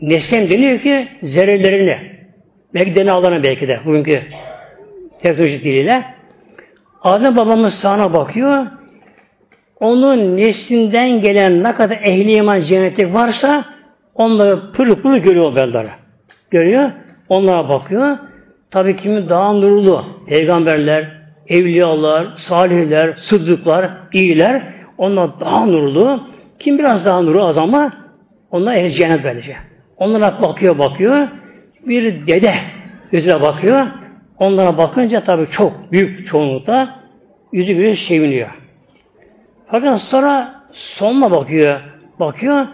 Neslem deniyor ki zerrelerini. Belki dene alana belki de bugünkü teknolojik diliyle. Adem babamız sağına bakıyor. Onun neslinden gelen ne kadar ehli iman cennetlik varsa onları pırıl pırıl görüyor bellara. Görüyor. Onlara bakıyor. Tabii kimi daha nurlu. Peygamberler, evliyalar, salihler, sıddıklar, iyiler. Onlar daha nurlu. Kim biraz daha nuru az ama onlar ehli cennet böylece. Onlara bakıyor bakıyor. Bir dede yüzüne bakıyor. Onlara bakınca tabii çok büyük çoğunlukta yüzü bir seviniyor. Fakat sonra sonuna bakıyor. Bakıyor.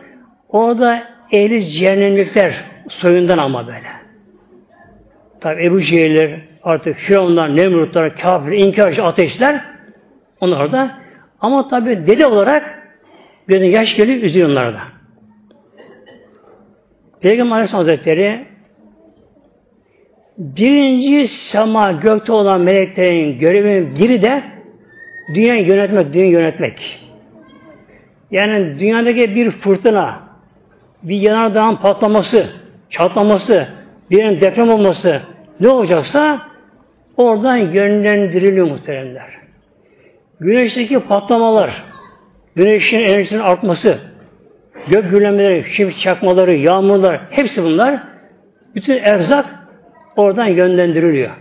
Orada ehli cehennemlikler soyundan ama böyle. Tabi Ebu Cehiller, artık Firavunlar, Nemrutlar, kafir, inkarcı, ateşler onlar da. Ama tabi dede olarak gözün yaş geliyor, üzüyor onlara da. Peygamber Aleyhisselam Hazretleri birinci sema gökte olan meleklerin görevinin biri de dünyayı yönetmek, dünyayı yönetmek. Yani dünyadaki bir fırtına, bir yanardağın patlaması, çatlaması, bir yerin deprem olması ne olacaksa oradan yönlendiriliyor muhteremler. Güneşteki patlamalar, güneşin enerjisinin artması, gök gürlemeleri, şimşek çakmaları, yağmurlar, hepsi bunlar bütün erzak oradan yönlendiriliyor.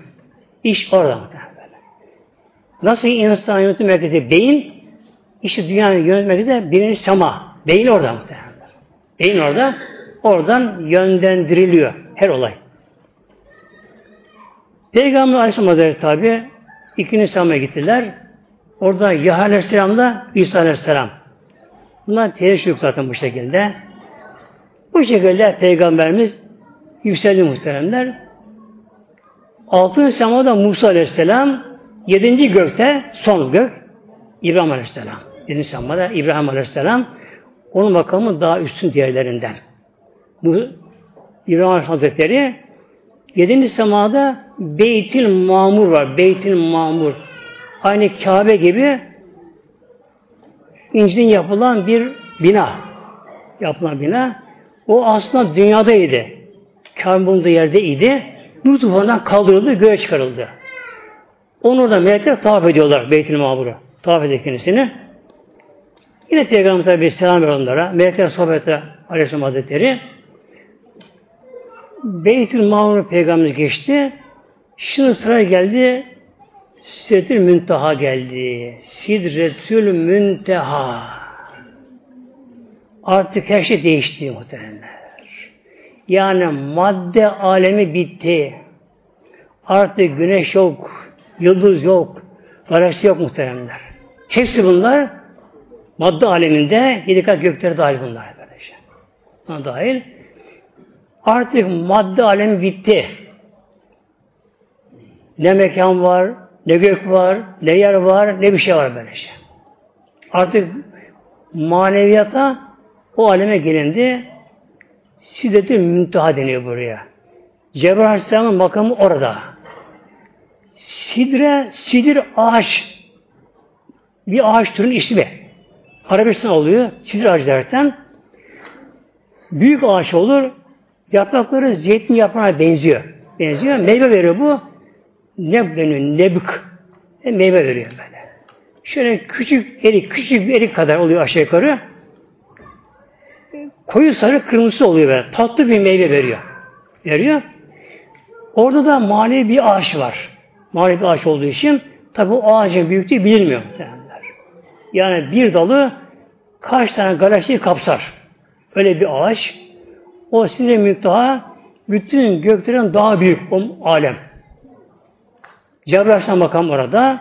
İş orada. Nasıl insan yönetim merkezi beyin, işte dünyanın yönetim merkezi birinci sema. Beyin orada muhtemelen. Beyin orada, oradan yönlendiriliyor her olay. Peygamber Aleyhisselam Hazretleri tabi ikinci semaya gittiler. Orada Yahya Aleyhisselam'la İsa Aleyhisselam. Bunlar yok zaten bu şekilde. Bu şekilde Peygamberimiz yükseldi muhteremler. Altıncı semada Musa Aleyhisselam, yedinci gökte son gök İbrahim Aleyhisselam. Yedinci semada İbrahim Aleyhisselam onun makamı daha üstün diğerlerinden. Bu İbrahim Hazretleri yedinci semada Beytil Mamur var. Beytil Mamur. Aynı Kabe gibi inciden yapılan bir bina. Yapılan bina. O aslında dünyadaydı. Kabe bulunduğu yerdeydi. Tufanından kaldırıldı, göğe çıkarıldı. Onu da melekler tavaf ediyorlar Beytil Mamur'u. Tavaf ediyor kendisini. Yine Peygamber tabi selam ver onlara. Melekler sohbete Aleyhisselam Hazretleri. Beytül Mamur Peygamberimiz geçti. Şimdi sıra geldi. Sidretül Münteha geldi. Sidretül Münteha. Artık her şey değişti muhteremler. Yani madde alemi bitti. Artık güneş yok, yıldız yok, galaksi yok muhteremler. Hepsi bunlar madde aleminde yedi kat gökleri dahil bunlar. Buna dahil. Artık madde alemi bitti. Ne mekan var, ne gök var, ne yer var, ne bir şey var böylece. Artık maneviyata o aleme gelindi. Siddet-i Münteha deniyor buraya. Cebrail Aleyhisselam'ın makamı orada. Sidre, sidir ağaç. Bir ağaç türünün ismi. Arabistan oluyor. Sidir ağacı derken büyük ağaç olur. Yaprakları zeytin yaprağına benziyor. Benziyor. Meyve veriyor bu. Ne deniyor? Nebük. E, meyve veriyor böyle. Şöyle küçük erik, küçük bir erik kadar oluyor aşağı yukarı. Koyu sarı kırmızı oluyor böyle. Tatlı bir meyve veriyor. Veriyor. Orada da manevi bir ağaç var. Manevi bir ağaç olduğu için tabi o ağacın büyüklüğü bilinmiyor. Yani bir dalı kaç tane galaksiyi kapsar. Öyle bir ağaç. O sinir müntaha bütün göklerin daha büyük o alem. Cebrail makam orada.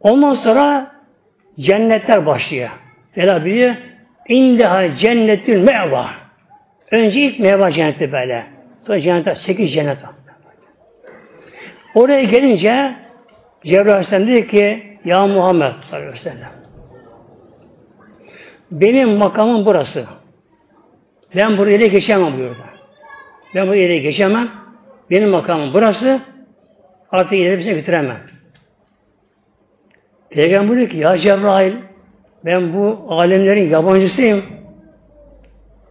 Ondan sonra cennetler başlıyor. Vela biliyor. İndeha cennetül meva. Önce ilk meva cenneti böyle. Sonra cennete sekiz cennet var. Oraya gelince Cebrail Aleyhisselam dedi ki Ya Muhammed sallallahu aleyhi ve sellem benim makamım burası. Ben buraya geçemem buyurdu. Ben buraya geçemem. Benim makamım burası. Artık ileri bize bitiremem. Peygamber diyor ki ya Cebrail ben bu alemlerin yabancısıyım.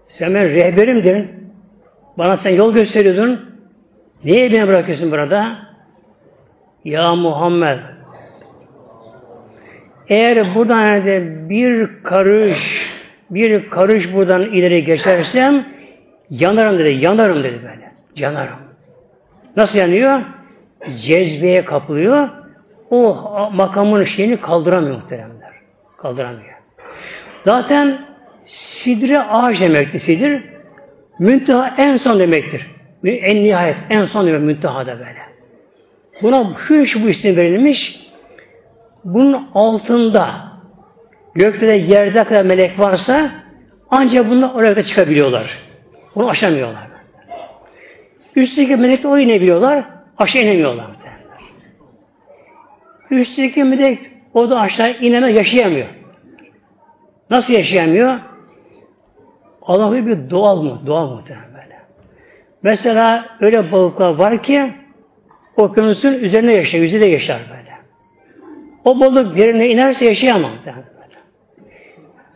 Sen ben rehberimdin. Bana sen yol gösteriyordun. Niye beni bırakıyorsun burada? Ya Muhammed eğer buradan bir karış bir karış buradan ileri geçersem yanarım dedi. Yanarım dedi böyle. Yanarım. Nasıl yanıyor? Cezbeye kapılıyor. O makamın şeyini kaldıramıyor muhteremler. Kaldıramıyor. Zaten sidre ağaç demektir sidir. Münteha en son demektir. En nihayet, en son demek münteha da böyle. Buna şu iş bu isim verilmiş. Bunun altında gökte de yerde kadar melek varsa ancak bunlar oraya çıkabiliyorlar. Bunu aşamıyorlar. Üstteki melek de o inebiliyorlar, aşağı inemiyorlar. Üstteki melek o da aşağı ineme yaşayamıyor. Nasıl yaşayamıyor? Allah bir doğal mı? Doğal muhtemelen böyle. Mesela öyle balıklar var ki okyanusun üzerine yaşar, yüzde yaşar böyle. O balık derine inerse yaşayamaz. Böyle.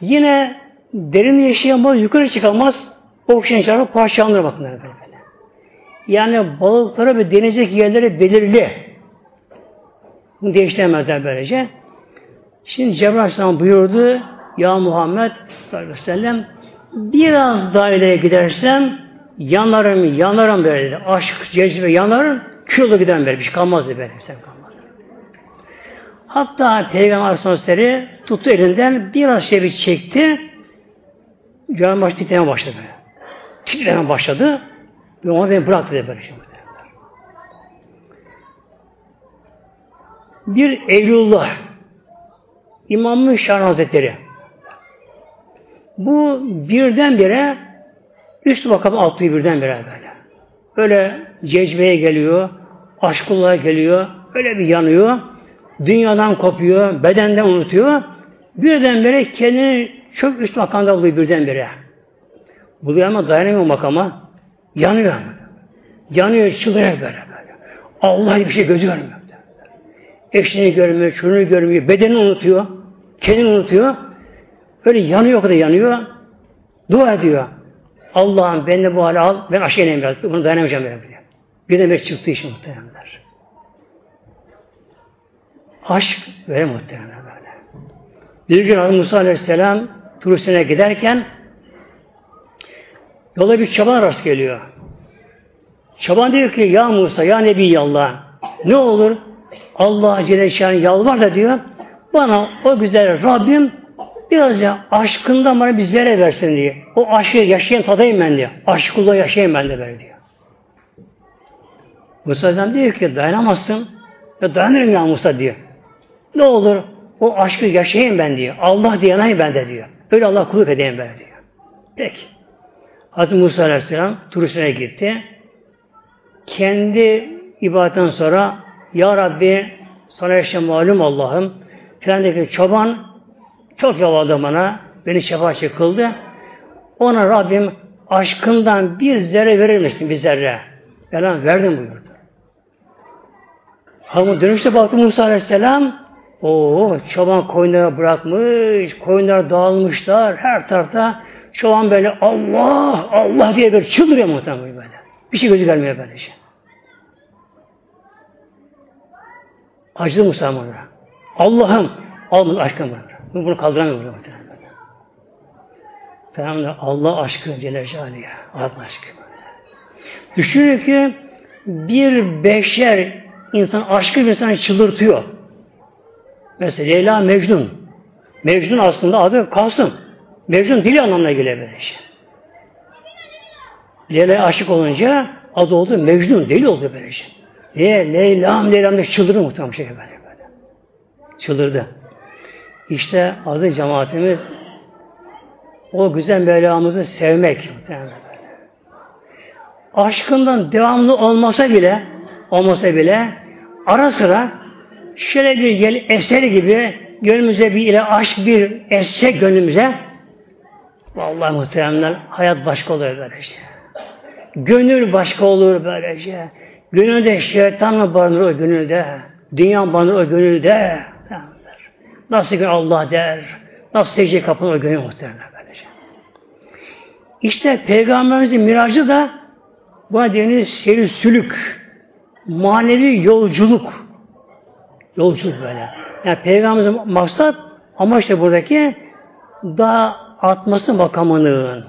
Yine derin yaşayan balık yukarı çıkamaz, oksijen çarpıp parçalanır bakın böyle. Yani balıklara ve denecek yerleri belirli. Bunu değiştiremezler böylece. Şimdi Cebrail Aleyhisselam buyurdu, Ya Muhammed sallallahu aleyhi ve sellem biraz daha ileriye gidersem yanarım, yanarım böyle dedi. Aşk, cezbe yanarım, kilo giden böyle bir şey kalmaz dedi böyle. Sen kalmaz. Hatta Peygamber Aleyhisselam tuttu elinden biraz şey bir çekti. Canım başladı. Titreme başladı. Ve ona beni bıraktı dedi böyle şey. bir Eylullah İmam-ı Şahin Hazretleri bu birdenbire üst makam altıyı birdenbire böyle. Böyle cezbeye geliyor, aşkullah'a geliyor, öyle bir yanıyor, dünyadan kopuyor, bedenden unutuyor, birdenbire kendini çok üst makamda buluyor birdenbire. Buluyor ama dayanamıyor makama, yanıyor ama. Yanıyor, çıldırıyor böyle böyle. Allah bir şey gözü görmüyor. Eşini görmüyor, çocuğunu görmüyor, bedenini unutuyor, kendini unutuyor. Böyle yanıyor o kadar yanıyor. Dua ediyor. Allah'ım beni de bu hale al, ben aşağı ineyim biraz. Bunu dayanamayacağım böyle diyor. Birden bir çıktı işin muhtemelenler. Aşk böyle muhtemelen böyle. Bir gün Musa Aleyhisselam Turistine giderken yola bir çoban rast geliyor. Çoban diyor ki ya Musa ya Nebiyallah ne olur Allah Celle yalvar da diyor bana o güzel Rabbim biraz ya aşkından bana bir zerre versin diye. O aşkı yaşayan tadayım ben diye. Aşkıyla yaşayayım ben de böyle diyor. Musa Aleyhisselam diyor ki dayanamazsın. Ya dayanırım ya Musa diyor. Ne olur o aşkı yaşayayım ben diyor. Allah diye ben de diyor. Öyle Allah kulluk edeyim ben diyor. Peki. Hazreti Musa Aleyhisselam turistine gitti. Kendi ibadetten sonra Ya Rabbi sana işte malum Allah'ım filandaki çoban çok yaladı bana. Beni şefaatçi kıldı. Ona Rabbim aşkından bir zerre verir misin bir zerre? Ben verdim buyurdu. Ama dönüşte baktı Musa Aleyhisselam o çoban koyunları bırakmış, koyunlar dağılmışlar her tarafta. Çoban böyle Allah, Allah diye bir çıldırıyor muhtemelen böyle. Bir şey gözü gelmiyor böyle şey. Acıdı Musa onlara. Allah'ım alın aşkım bunu. Bunu kaldıramıyor muhtemelen. Tamam Allah aşkı Celle Celaluhu. Allah aşkı. Düşünün ki bir beşer insan aşkı bir insanı çıldırtıyor. Mesela Leyla Mecnun. Mecnun aslında adı Kasım. Mecnun dili anlamına geliyor böyle şey. Leyla'ya aşık olunca adı oldu Mecnun, deli oldu böyle şey. Niye? Leyla'm, Leyla'm de çıldırdı muhtemelen şey böyle, böyle. Çıldırdı. İşte adı cemaatimiz o güzel Mevlamızı sevmek. Aşkından devamlı olmasa bile olmasa bile ara sıra şöyle bir gel eser gibi gönlümüze bir ile aşk bir esse gönlümüze vallahi muhteremler hayat başka olur böylece. Gönül başka olur böylece. Gönülde şeytan mı barınır o gönülde? Dünya barınır o gönülde. Nasıl ki Allah der. Nasıl secde kapınır o gönül muhteremler böylece. İşte Peygamberimizin miracı da buna denir seri sülük. Manevi yolculuk. Yolculuk böyle. Yani Peygamberimizin maksat amaç da buradaki daha atması makamının.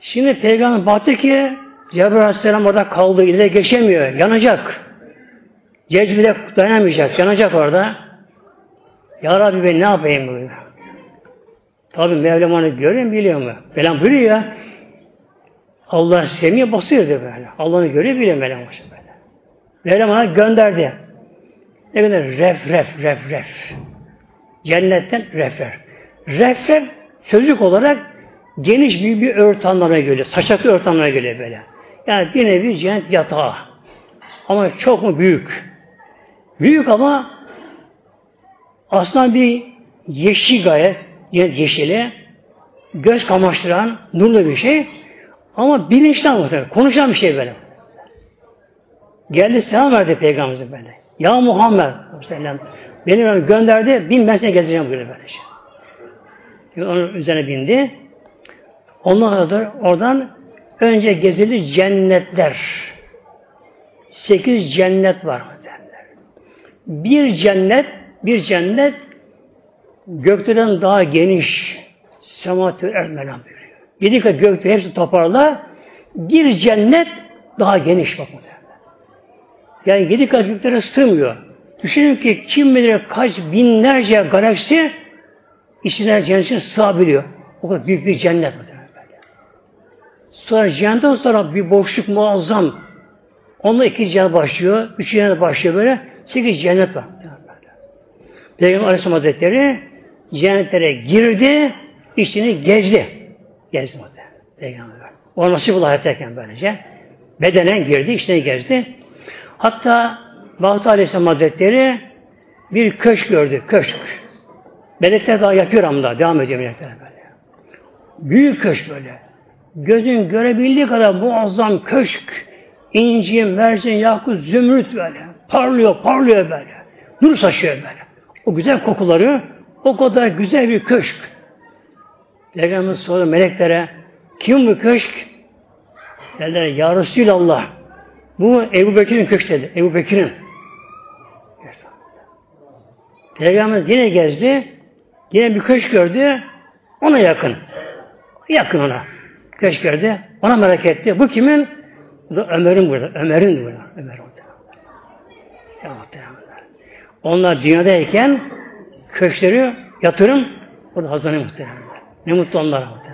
Şimdi Peygamber baktı ki Cebrail Aleyhisselam orada kaldı, ileri geçemiyor, yanacak. Cezbide dayanamayacak, yanacak orada. Ya Rabbi ben ne yapayım buyuruyor. Tabi Mevlam onu görüyor biliyor mu? Mevlam buyuruyor ya. Allah sevmiyor basıyor diyor böyle. Allah'ını görüyor biliyor Mevlam böyle. Mevlam ona gönderdi. Ne kadar ref ref ref ref. Cennetten ref ref. Ref ref sözlük olarak geniş büyük bir ört anlamına geliyor. Saçaklı ört anlamına geliyor böyle. Yani bir nevi cennet yatağı. Ama çok mu büyük? Büyük ama aslında bir yeşil gayet, yeşili, göz kamaştıran, nurlu bir şey. Ama bilinçli muhtemelen. Konuşan bir şey böyle. Geldi selam verdi Peygamberimize böyle. Ya Muhammed Aleyhisselam beni gönderdi, bin ben seni getireceğim böyle böyle şey. Onun üzerine bindi. Ondan sonra oradan önce gezili cennetler. Sekiz cennet var. Derler. Bir cennet, bir cennet gökten daha geniş. Sematü ermelam buyuruyor. Yedi kat gökte hepsi toparla. Bir cennet daha geniş bakın. Yani yedi kat göklere sığmıyor. Düşünün ki kim bilir kaç binlerce galaksi içine cennetin sığabiliyor. O kadar büyük bir cennet. Sonra cennetten sonra bir boşluk muazzam. Onunla iki cennet başlıyor. Üç cennet başlıyor böyle. sekiz cennet var. Peygamber Aleyhisselam Hazretleri cennetlere girdi, içini gezdi. Gezdi Peygamber. O nasip oldu hayattayken böylece. Bedenen girdi, içine gezdi. Hatta Bağdat Aleyhisselam Hazretleri bir köşk gördü, köşk. Melekler daha yatıyor ama devam ediyor melekler böyle. Büyük köşk böyle. Gözün görebildiği kadar muazzam köşk. İnci, mercan, yakut, zümrüt böyle. Parlıyor, parlıyor böyle. Nur saçıyor böyle. O güzel kokuları, o kadar güzel bir köşk. Peygamber sordu meleklere, kim bu köşk? Dediler, Ya Resulallah. Bu Ebu Bekir'in köşk dedi. Ebu Bekir'in. Peygamber yine gezdi. Yine bir köşk gördü. Ona yakın. Yakın ona. Köşk gördü. Ona merak etti. Bu kimin? Bu da Ömer'in burada. Ömer'in burada. Ömer orada. Ya muhtemelen. Onlar dünyadayken köşkleri yatırım o da hazane muhtemelen. Ne mutlu onlara muhtemelen.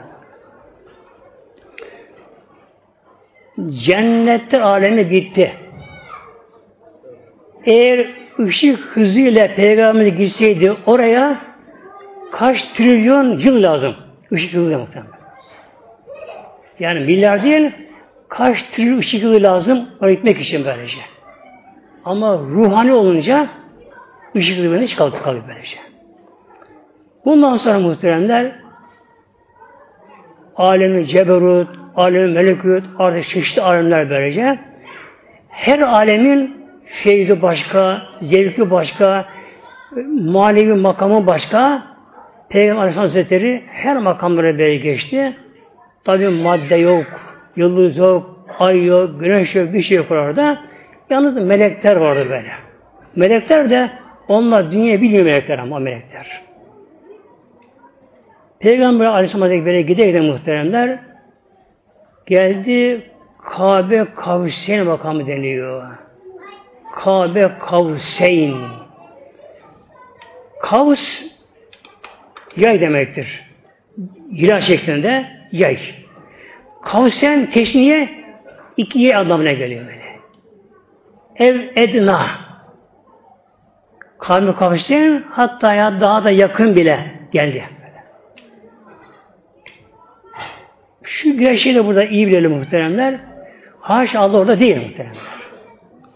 Cennette alemi bitti. Eğer ışık hızıyla peygamberimiz gitseydi oraya kaç trilyon yıl lazım? Işık hızıyla muhtemelen. Yani milyar değil, kaç trilyon ışık yılı lazım oraya gitmek için böylece. Ama ruhani olunca ışık hızı hiç kaldı kalıyor böylece. Bundan sonra muhteremler alemi ceberut, alemi melekut, artık çeşitli alemler böylece. Her alemin feyzi başka, zevki başka, manevi makamı başka. Peygamber Aleyhisselam Hazretleri her makamlara böyle geçti. Tabi madde yok, yıldız yok, ay yok, güneş yok, bir şey yok orada. Yalnız melekler vardı böyle. Melekler de onlar dünya bilmiyor melekler ama melekler. Peygamber Aleyhisselam Hazretleri gide gide muhteremler geldi Kabe Kavseyn makamı deniyor. Kabe Kavseyn. Kavs yay demektir. Hilal şeklinde yay. Kavsen teşniye iki yay anlamına geliyor böyle. Ev edna. Kabe Kavseyn hatta ya daha da yakın bile geldi. Şu gerçeği de burada iyi bilelim muhteremler. Haşa Allah orada değil muhteremler.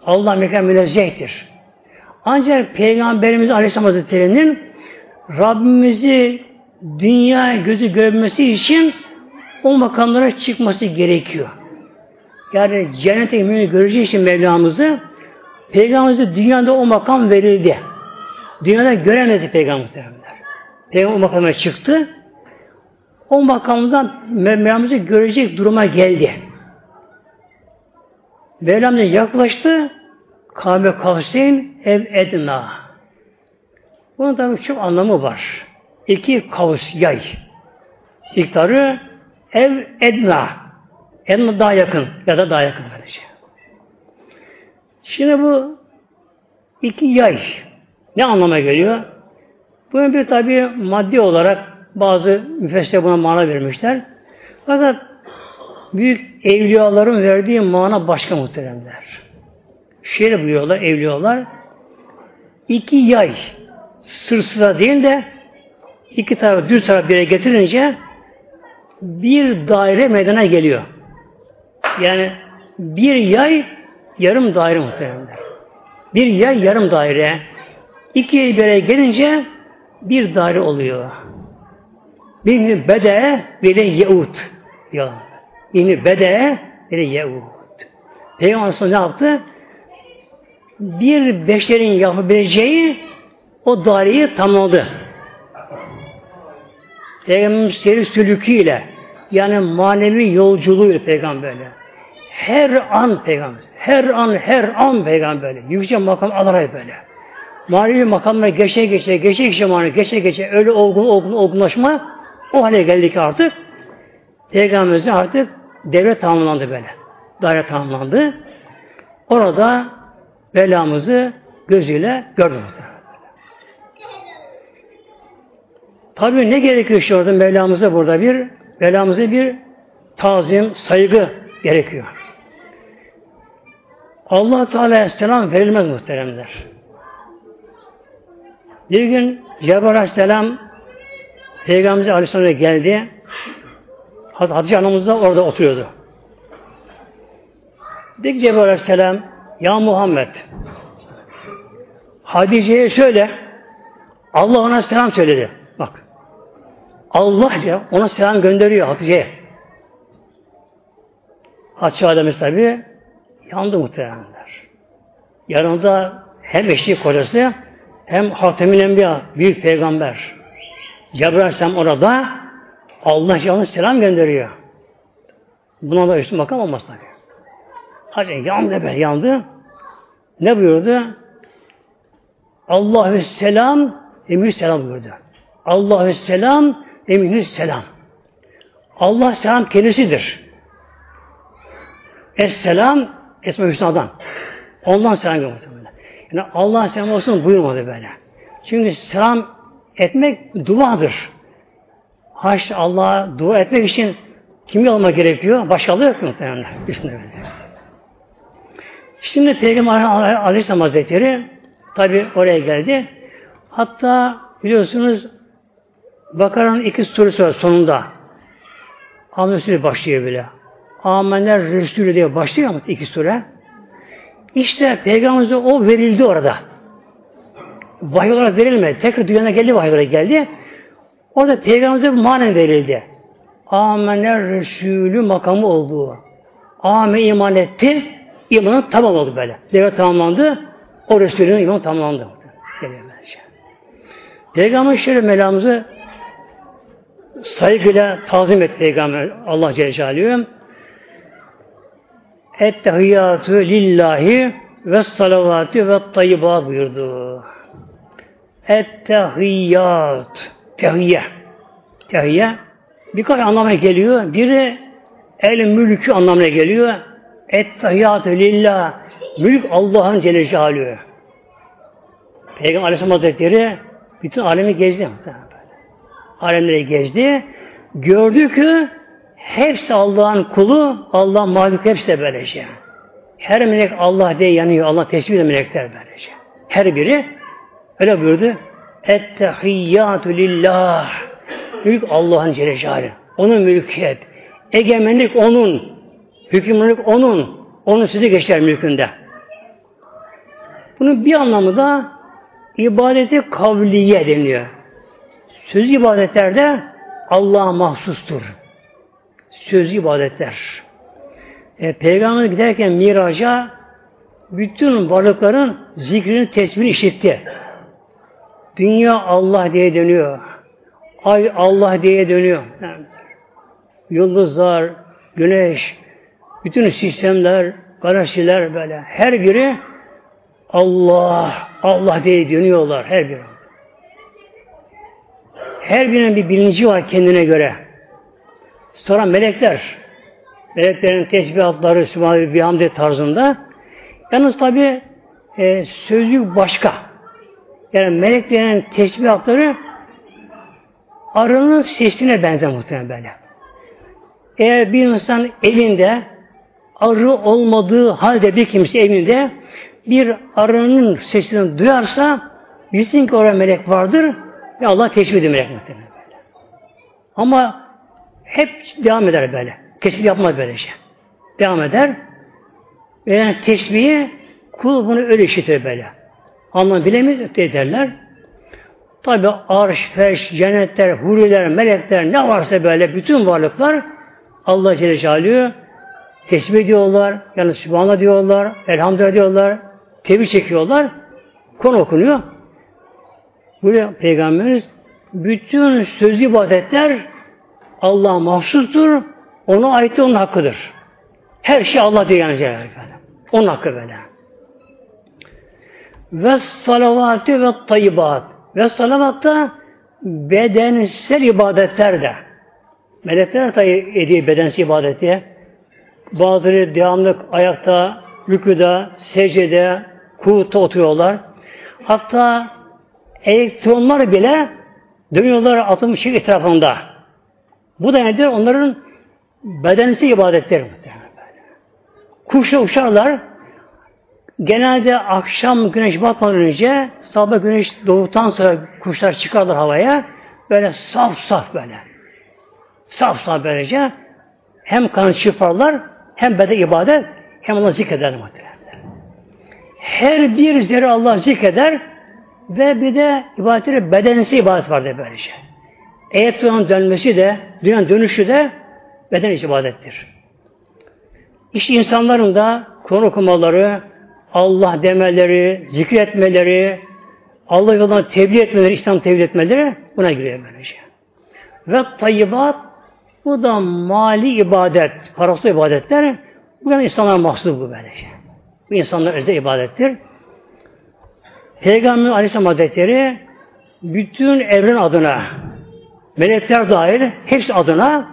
Allah mekan münezzehtir. Ancak Peygamberimiz Aleyhisselam Hazretleri'nin Rabbimizi dünya gözü görmesi için o makamlara çıkması gerekiyor. Yani cennete imini göreceği için Mevlamızı Peygamberimize dünyada o makam verildi. Dünyada göremedi Peygamber Peygamber o makama çıktı o makamdan Mevlamızı görecek duruma geldi. Mevlamıza yaklaştı. Kabe Kavseyn ev edna. Bunun tabi çok anlamı var. İki kavus yay. İktarı ev edna. Edna daha yakın ya da daha yakın böylece. Şimdi bu iki yay ne anlama geliyor? Bunun bir tabi maddi olarak bazı müfessirler buna mana vermişler. Fakat büyük evliyaların verdiği mana başka muhteremler. Şöyle buyuruyorlar, evliyalar. İki yay sırsıra değil de iki taraf düz taraf bir yere getirince bir daire meydana geliyor. Yani bir yay yarım daire muhteremler. Bir yay yarım daire. İki yay bir gelince bir daire oluyor. Birini bede de yeut. Ya. Birini bede de yeut. Peygamber ne yaptı? Bir beşerin yapabileceği o daireyi tamamladı. Peygamberimiz seri sülüküyle yani manevi yolculuğuyla peygamberle. Her an peygamber. Her an her an peygamberle. Yüksek makam alarak böyle. Manevi makamlara geçe geçe, geçe geçe manevi, geçe geçe öyle olgun olgun olgunlaşma o hale geldik artık. Peygamberimizin artık devlet tamamlandı böyle. Daire tamamlandı. Orada belamızı gözüyle gördü. Tabii ne gerekiyor işte orada Mevlamıza burada bir Mevlamıza bir tazim, saygı gerekiyor. Allah Teala'ya selam verilmez muhteremler. Bir gün Cebrail Aleyhisselam Peygamberimiz Aleyhisselam'a geldi. Hatice anamız da orada oturuyordu. Dedi ki Cebrail Aleyhisselam Ya Muhammed Hatice'ye söyle Allah ona selam söyledi. Bak. Allah ona selam gönderiyor Hatice'ye. Hatice Adem'imiz tabi yandı muhtemelenler. Yanında hem eşlik kocası hem Hatemül Enbiya büyük peygamber. Cebrail Aleyhisselam orada Allah ona selam gönderiyor. Buna da üstün makam olmaz tabi. Hacı yandı be yandı. Ne buyurdu? Allahü selam eminü selam buyurdu. Allahü selam eminü selam. Allah selam kendisidir. Es-selam Esma Hüsna'dan. Ondan selam görmedi böyle. Yani Allah selam olsun buyurmadı böyle. Çünkü selam etmek duadır. Haş Allah'a dua etmek için kimi olma gerekiyor? Başkaları yok muhtemelen. Üstünde böyle. Şimdi Peygamber Aleyhisselam Hazretleri tabi oraya geldi. Hatta biliyorsunuz Bakara'nın iki sorusu var sonunda. Ahmet başlıyor bile. Amener Resulü diye başlıyor ama iki sure. İşte Peygamberimize o verildi orada. Vahiy olarak verilmedi. Tekrar dünyana geldi vahiy olarak geldi. Orada Peygamberimize manen verildi. Amener Resulü makamı olduğu. Ame iman etti. İmanı tamam oldu böyle. Devlet tamamlandı. O Resulünün imanı tamamlandı. Böylece. Peygamber şöyle melamızı saygıyla tazim et Peygamber Allah Celle Celaluhu. Ettehiyyatü lillahi ve salavatü ve tayyibat buyurdu. Ettehiyyat. Tehiyye. Tehiyye. Birkaç anlamına geliyor. Biri el mülkü anlamına geliyor. Ettehiyyatü lillah. Mülk Allah'ın Celle Celaluhu. Peygamber Aleyhisselam Hazretleri bütün alemi gezdi. Alemleri gezdi. Gördü ki hepsi Allah'ın kulu, Allah malik hepsi de böylece. Her melek Allah diye yanıyor. Allah tesbih de melekler böylece. Her biri öyle buyurdu. Ettehiyyatü lillah. Mülk Allah'ın Celaluhu. Onun mülkiyet. Egemenlik onun. Hükümlülük onun. Onun sizi geçer mülkünde. Bunun bir anlamı da ibadeti kavliye deniyor. Söz ibadetlerde Allah'a mahsustur. Söz ibadetler. E, Peygamber giderken miraca bütün varlıkların zikrini, tesbihini işitti. Dünya Allah diye dönüyor. Ay Allah diye dönüyor. Yani, yıldızlar, güneş, bütün sistemler, galaksiler böyle her biri Allah, Allah diye dönüyorlar her biri. Her birinin bir bilinci var kendine göre. Sonra melekler, meleklerin tesbihatları, Sübhane bir hamde tarzında. Yalnız tabi e, sözlük başka. Yani meleklerin tesbihatları arının sesine benzer muhtemelen böyle. Eğer bir insan elinde arı olmadığı halde bir kimse evinde bir arının sesini duyarsa bilsin ki orada melek vardır ve Allah teşbih ediyor melek muhtemelen böyle. Ama hep devam eder böyle. Kesin yapmaz böyle şey. Devam eder. Ve yani teşbihi kul bunu öyle işitir böyle. Anlam bilemeyiz ederler. Tabi arş, ferş, cennetler, huriler, melekler ne varsa böyle bütün varlıklar Allah Celle Celaluhu tesbih ediyorlar. Yani Sübhanallah diyorlar. Elhamdülillah diyorlar. Tebrik çekiyorlar. Konu okunuyor. Buraya Peygamberimiz bütün söz ibadetler Allah'a mahsustur. Ona ait onun hakkıdır. Her şey Allah diye Celle Onun hakkı böyle. Ve salavatü ve tayyibat. Ve salavatta bedensel ibadetler de. Melekler tabi ediyor bedensel ibadeti. Bazıları devamlı ayakta, rüküde, secdede, kuğutta oturuyorlar. Hatta elektronlar bile dönüyorlar atım ışık etrafında. Bu da nedir? Onların bedensi ibadetleri. Kuşla uçarlar, genelde akşam güneş batmadan önce sabah güneş doğduktan sonra kuşlar çıkarlar havaya böyle saf saf böyle. Saf saf böylece hem kanı çırparlar hem beden ibadet hem Allah zikreder muhtemelen. Her bir zerre Allah zikreder ve bir de ibadetleri bedenisi ibadet vardır böylece. Eğer dönmesi de, dünyanın dönüşü de beden ibadettir. İşte insanların da Kur'an okumaları, Allah demeleri, zikretmeleri, Allah yoluna tebliğ etmeleri, İslam tebliğ etmeleri buna giriyor böylece. Ve tayyibat bu da mali ibadet, parası ibadetler. Bu da insanlara mahsus bu böylece. Bu insanlar özel ibadettir. Peygamber Aleyhisselam Hazretleri bütün evren adına melekler dahil hepsi adına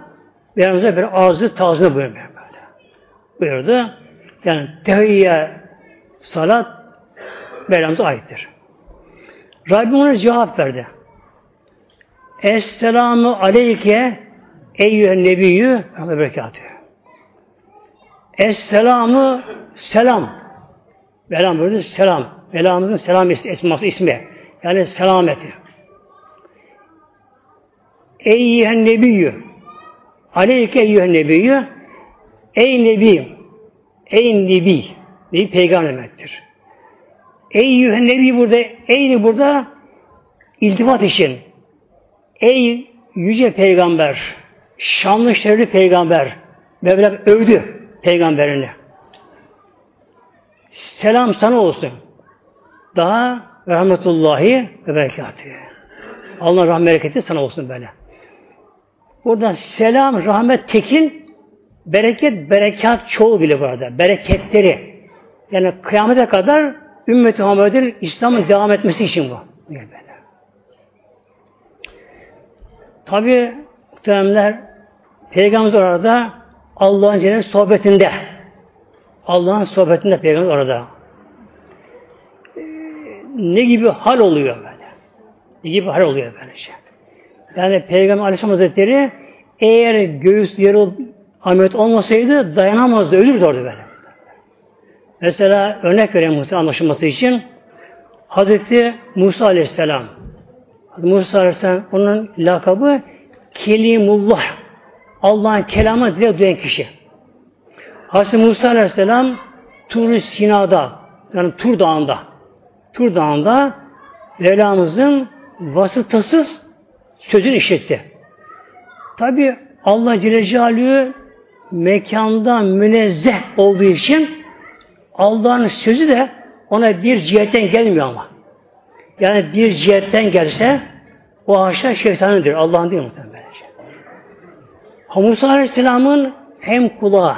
Peygamberimize bir ağzı tazını böyle. Buyurdu. Yani tehiyye salat Mevlamıza aittir. Rabbim ona cevap verdi. Esselamu aleyke eyyühen nebiyyü ve. Esselamu selam. Velam buyurdu selam. Velamızın selam esması ismi. Yani selameti. Eyyühen nebiyyü. Aleyke eyyühen nebiyyü. Ey nebi. Ey nebi. Nebi peygamber demektir. Eyyühen nebi burada, ey burada iltifat için. Ey yüce peygamber, şanlı şerefli peygamber, Mevlam övdü peygamberini. Selam sana olsun. Daha rahmetullahi ve berekatü. Allah rahmet bereketi sana olsun böyle. Burada selam, rahmet tekin, bereket, berekat çoğu bile burada. Bereketleri. Yani kıyamete kadar ümmeti Muhammed'in İslam'ın devam etmesi için bu. Tabi muhteremler Peygamber orada Allah'ın cennet sohbetinde Allah'ın sohbetinde Peygamber orada ne gibi hal oluyor böyle? Ne gibi hal oluyor böyle şey? Yani Peygamber Aleyhisselam Hazretleri eğer göğüs yarılıp ameliyat olmasaydı dayanamazdı, ölürdü orada böyle. Mesela örnek vereyim muhtemelen anlaşılması için. Hazreti Musa Aleyhisselam Musa Aleyhisselam onun lakabı Kelimullah. Allah'ın kelamı dile duyan kişi. Hazreti Musa Aleyhisselam Tur Sina'da yani Tur Dağı'nda Tur Dağı'nda Mevlamızın vasıtasız sözünü işitti. Tabi Allah Celle Celaluhu mekanda münezzeh olduğu için Allah'ın sözü de ona bir cihetten gelmiyor ama. Yani bir cihetten gelse o haşa şeytanıdır. Allah'ın değil muhtemelen. Musa Aleyhisselam'ın hem kulağı,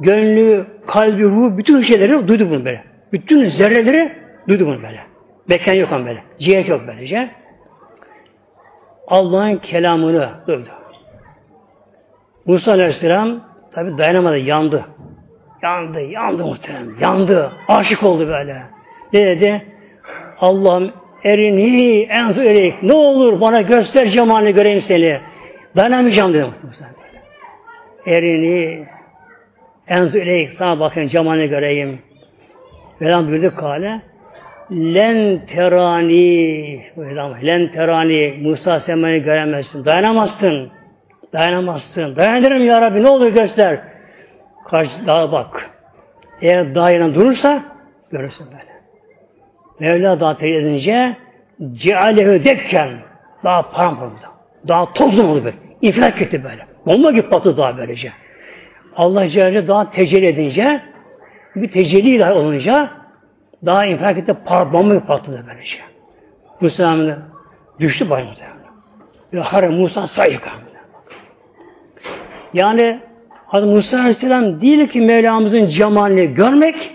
gönlü, kalbi, ruhu, bütün şeyleri duydu bunu böyle. Bütün zerreleri duydu bunu böyle. Mekan yok ama böyle. Cihet yok böylece. Allah'ın kelamını duydu. Musa Aleyhisselam tabi dayanamadı, yandı. Yandı, yandı muhterem. Yandı. Aşık oldu böyle. Ne dedi? Allah'ım erini enzu erek. Ne olur bana göster cemalini göreyim seni. Dayanamayacağım dedi. Erini enzu erek. Sana bakın cemalini göreyim. Velan buyurdu kale. Len terani. Len terani. Musa beni göremezsin. Dayanamazsın. Dayanamazsın. Dayanırım ya Rabbi ne olur göster. Karşı dağa bak. Eğer dağ yanına durursa görürsün böyle. Mevla dağı teyit edince cealehu dekken daha paramparça. Daha tozlu oldu böyle. İnfilak etti böyle. Bomba gibi patladı daha böylece. Allah Celle daha tecelli edince bir tecelli olunca daha infilak etti. Par, bomba patladı böylece. Musa düştü bayıldı. Ve hare Musa sayıka. Yani Hazreti Musa Aleyhisselam değil ki Mevlamızın cemalini görmek,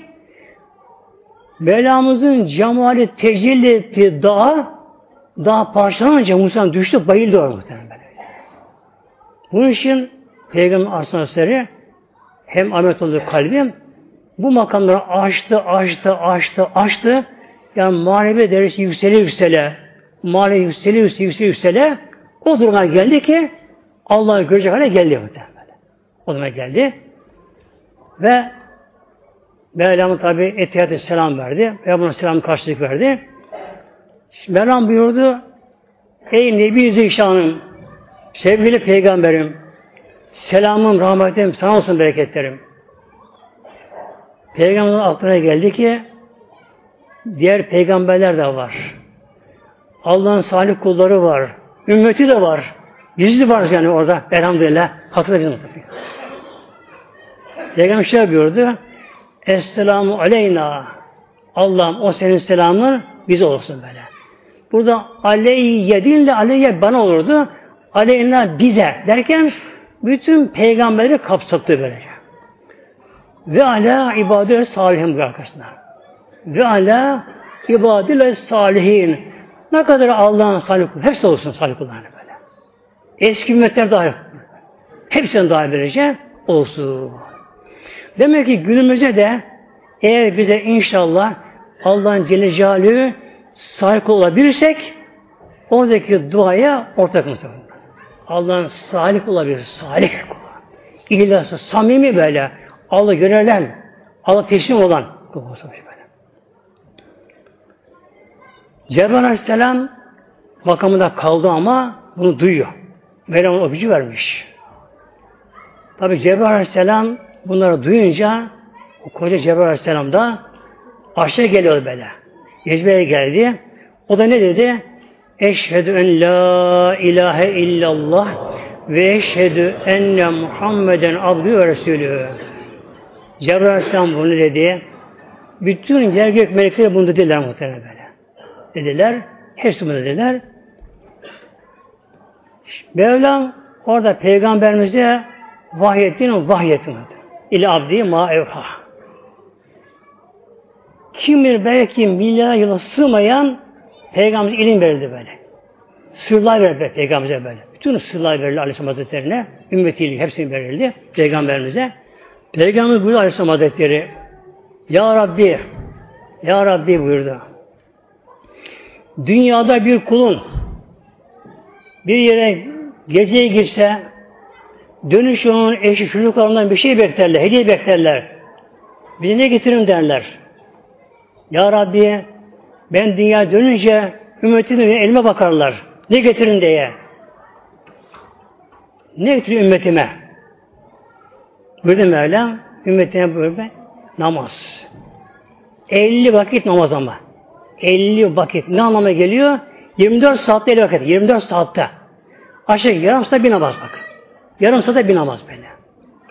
Mevlamızın cemali tecelli ettiği dağa, dağ parçalanınca Musa düştü, bayıldı orada muhtemelen. Bunun için Peygamber Aleyhisselam hem Ahmet oldu kalbim, bu makamları açtı, açtı, açtı, açtı. Yani manevi derecesi yüksele yüksele, manevi yüksele yüksele, yüksele, yüksele o duruma geldi ki Allah'ı görecek hale geldi. O zaman geldi. Ve Mevlam tabi etiyatı selam verdi. Peygamber'e selam karşılık verdi. Mevlam buyurdu Ey Nebi Zişan'ım sevgili peygamberim selamım, rahmetim sana olsun bereketlerim. Peygamberin aklına geldi ki diğer peygamberler de var. Allah'ın salih kulları var. Ümmeti de var. Yüzü var yani orada. Elhamdülillah. Hatırlayın tabii. Peygamber şöyle buyurdu. Esselamu aleyna. Allah'ım o senin selamın bize olsun böyle. Burada aleyye değil de aleyye bana olurdu. Aleyna bize derken bütün peygamberleri kapsattı böylece. Ve ala ibadet salihin bu. Ve ala ibadet salihin. Ne kadar Allah'ın salih kulları, hepsi olsun salih kullarına böyle. Eski ümmetler dahil. Hepsini dahil verecek olsun. Demek ki günümüzde de eğer bize inşallah Allah'ın Celle Celaluhu sahip olabilirsek oradaki duaya ortak muhtemelen. Allah'ın salih olabilir. Salih kulu. İhlası, samimi böyle. Allah görelen, Allah teslim olan böyle. Cebrail Aleyhisselam makamında kaldı ama bunu duyuyor. Mevlam ona öpücü vermiş. Tabi Cebrail Aleyhisselam bunları duyunca o koca Cebrail Aleyhisselam da aşağı geliyor böyle. Yecbe'ye geldi. O da ne dedi? Eşhedü en la ilahe illallah ve eşhedü enne Muhammeden abdü ve resulü. Cebrail Aleyhisselam bunu dedi. Bütün yer gök melekleri bunu dediler muhtemelen böyle. Dediler. Hepsi bunu dediler. Mevlam orada peygamberimize vahyettiğini vahyettin. İle abdi ma evha. Kim bilir belki milyar yıla sığmayan Peygamberimize ilim verildi böyle. Sırlar verildi Peygamberimize böyle. Bütün sırlar verildi Aleyhisselam Hazretlerine. Ümmetiyle hepsini verildi Peygamberimize. Peygamber buyurdu Aleyhisselam Hazretleri Ya Rabbi Ya Rabbi buyurdu. Dünyada bir kulun bir yere geceye girse dönüş onun eşi çocuklarından bir şey beklerler, hediye beklerler. Bize ne getirin derler. Ya Rabbi ben dünya dönünce ümmetim elime bakarlar. Ne getirin diye. Ne getirin ümmetime? Buyurdu Mevlam, ümmetine buyurdu. Namaz. 50 vakit namaz ama. 50 vakit. Ne anlama geliyor? 24 saatte 50 vakit. 24 saatte. Aşağı yarım saatte bir namaz bakın. Yarım saatte bir namaz böyle.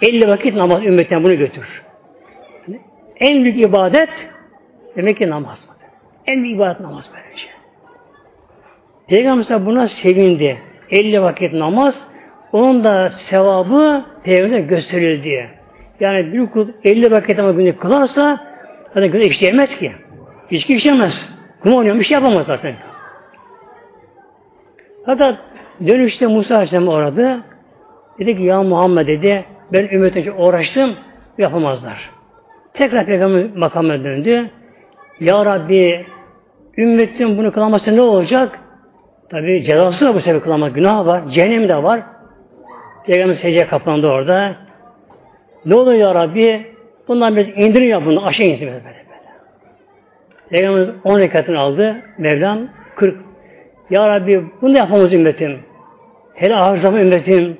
50 vakit namaz ümmetine bunu götürür. En büyük ibadet demek ki namaz. En büyük ibadet namaz böylece. Peygamber buna sevindi. 50 vakit namaz onun da sevabı Peygamber'e gösterildi. Yani bir kul 50 vakit namaz günü kılarsa zaten günü işleyemez ki. İçki içemez. Kuma oynuyor, bir şey yapamaz zaten. Hatta dönüşte Musa Aleyhisselam oradı. Dedi ki ya Muhammed dedi ben ümmetince uğraştım yapamazlar. Tekrar peygamber makamına döndü. Ya Rabbi ümmetin bunu kılaması ne olacak? Tabi cezası da bu sebebi kılama günah var. Cehennem de var. Peygamber secdeye kaplandı orada. Ne oluyor ya Rabbi? Bundan bir indirin ya bunu. Aşağı insin böyle böyle. Peygamber 10 rekatını aldı. Mevlam 40. Ya Rabbi bunu da yapamaz ümmetim. Hele ahir zaman ümmetim.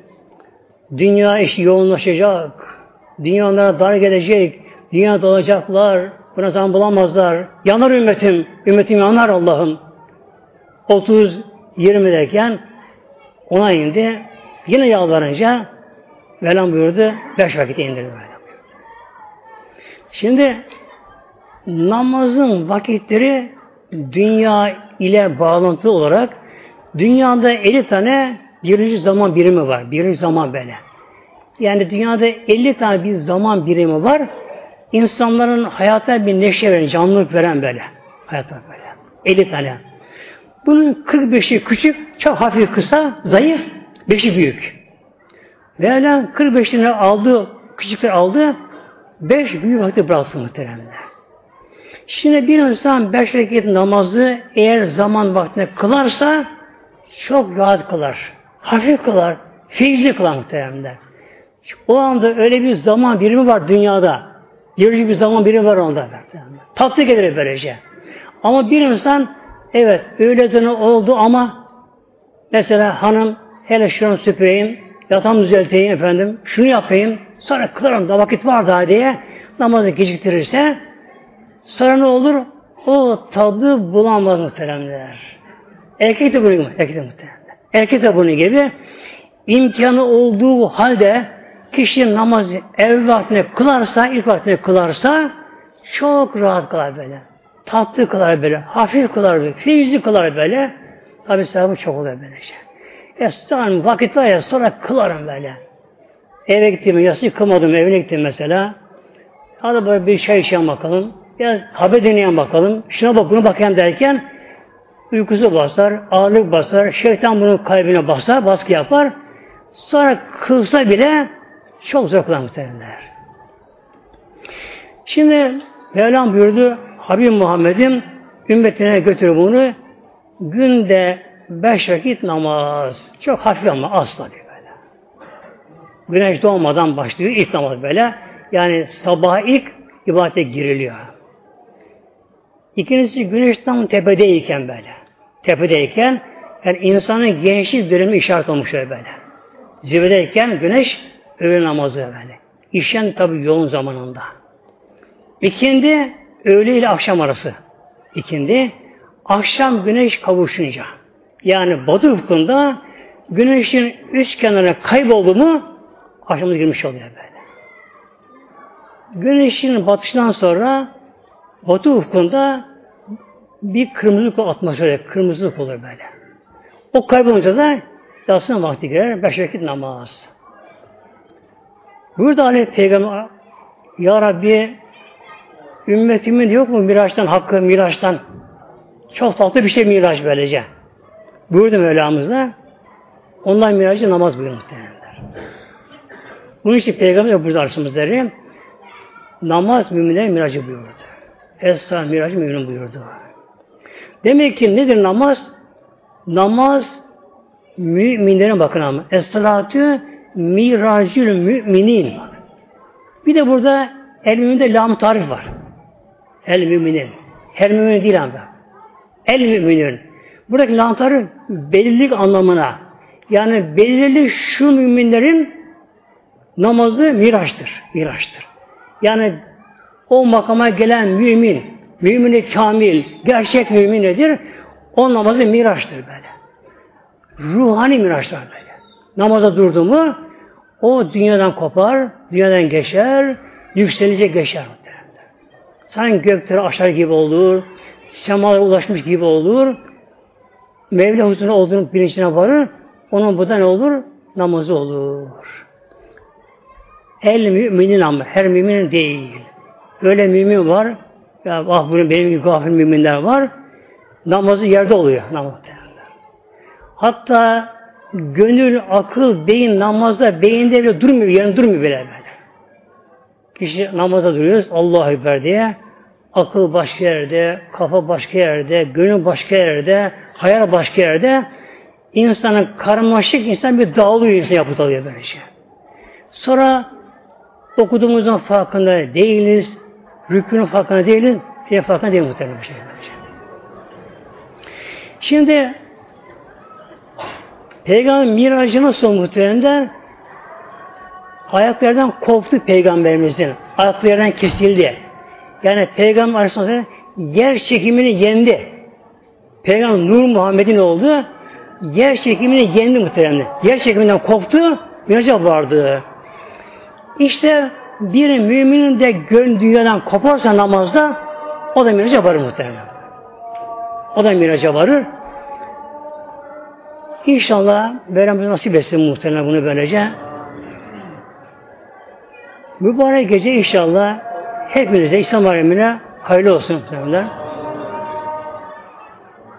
Dünya işi yoğunlaşacak. Dünya onlara dar gelecek. Dünya dolacaklar. Buna zaman bulamazlar. Yanar ümmetim. Ümmetim yanar Allah'ım. 30 20 derken ona indi. Yine yalvarınca Mevlam buyurdu. Beş vakit indirdi Mevlam Şimdi namazın vakitleri dünya ile bağlantılı olarak dünyada 50 tane birinci zaman birimi var. Birinci zaman böyle. Yani dünyada 50 tane bir zaman birimi var. İnsanların hayata bir neşe veren, canlılık veren böyle. Hayata böyle. 50 tane. Bunun 45'i küçük, çok hafif kısa, zayıf, 5'i büyük. Mevlam 45'ini aldı, küçükler aldı, 5 büyük vakti bıraktı muhteremler. Şimdi bir insan 5 rekat namazı eğer zaman vaktinde kılarsa çok rahat kılar. Hafif kılar, feyizli kılar muhteremler. O anda öyle bir zaman birimi var dünyada. Yorucu bir zaman biri var onda. Tatlı gelir böylece. Ama bir insan evet öyle oldu ama mesela hanım hele şunu süpüreyim, yatağımı düzelteyim efendim, şunu yapayım, sonra kılarım da vakit var daha diye namazı geciktirirse sonra ne olur? O tadı bulamaz muhteremler. Erkek de bunu erkek de muhteremler. Erkek de bunun gibi imkanı olduğu halde kişi namazı ev vaktine kılarsa, ilk vaktine kılarsa çok rahat kılar böyle. Tatlı kılar böyle, hafif kılar böyle, feyizli kılar böyle. Tabi sevabı çok oluyor böylece. E sonra vakit var ya sonra kılarım böyle. Eve gittim, yası kılmadım, evine gittim mesela. Hadi böyle bir şey içelim bakalım. Ya haber dinleyen bakalım. Şuna bak, bunu bakayım derken uykusu basar, ağırlık basar, şeytan bunun kalbine basar, baskı yapar. Sonra kılsa bile çok zor kılar. Şimdi Mevlam buyurdu, Habib Muhammed'im ümmetine götür bunu günde beş vakit namaz. Çok hafif ama az tabi böyle. Güneş doğmadan başlıyor ilk namaz böyle. Yani sabah ilk ibadete giriliyor. İkincisi güneş tam tepedeyken böyle. Tepedeyken yani insanın gençlik dönemi işaret olmuş böyle. Zirvedeyken güneş öğle namazı böyle. İşen tabi yoğun zamanında. İkindi öğle ile akşam arası. İkindi akşam güneş kavuşunca. Yani batı ufkunda güneşin üst kenarına kayboldu mu akşamız girmiş oluyor böyle. Güneşin batışından sonra batı ufkunda bir kırmızılık atmosfer, kırmızılık olur böyle. O kaybolunca da yatsın vakti girer, beş vakit namaz. Burada Ali Peygamber Ya Rabbi ümmetimin yok mu Miraç'tan, hakkı Miraç'tan? Çok tatlı bir şey Miraç böylece. Buyurdu Mevlamızda. Ondan miracı namaz buyurdu muhtemelenler. Bunun için Peygamber burada arşımızları namaz müminlerin miracı buyurdu. Esra miracı mümin buyurdu. Demek ki nedir namaz? Namaz müminlerin bakın ama. Es-salatu miracül müminin. Bir de burada el müminde lam tarif var. El müminin. Her mümin değil ama. El müminin. Buradaki lantarı belirlilik anlamına yani belirli şu müminlerin namazı miraçtır. Miraçtır. Yani o makama gelen mümin, mümini kamil, gerçek mümin nedir? O namazı miraçtır böyle. Ruhani miraçlar böyle. Namaza durdu mu o dünyadan kopar, dünyadan geçer, yükselecek geçer. Sanki gökleri aşar gibi olur, semalara ulaşmış gibi olur, Mevla huzuruna olduğunu bilincine varır. Onun bu da ne olur? Namazı olur. El müminin ama her müminin değil. Öyle mümin var. Ya ah bunun benim gibi gafil müminler var. Namazı yerde oluyor. Namaz Hatta gönül, akıl, beyin namazda beyinde bile durmuyor, yerinde durmuyor bile böyle. Kişi namaza duruyoruz Allah'a Ekber diye. Akıl başka yerde, kafa başka yerde, gönül başka yerde, hayal başka yerde. insanın karmaşık insan bir dağılıyor insan yapıt alıyor böylece. Sonra okuduğumuzun farkında değiliz, rükünün farkında değiliz, diye farkında değil muhtemelen bir şey. Böylece. Şimdi Peygamber miracı nasıl muhtemelen ayaklardan koptu peygamberimizin. Ayaklarından kesildi. Yani Peygamber Aleyhisselam yer çekimini yendi. Peygamber Nur Muhammed'in oldu. Yer çekimini yendi muhtemelen. Yer çekiminden koptu, miraca vardı. İşte bir müminin de gönül dünyadan koparsa namazda o da miraca varır muhtemelen. O da miraca varır. İnşallah Mevlam nasip etsin muhtemelen bunu böylece. Mübarek gece inşallah hepinize İslam alemine hayırlı olsun muhtemelen.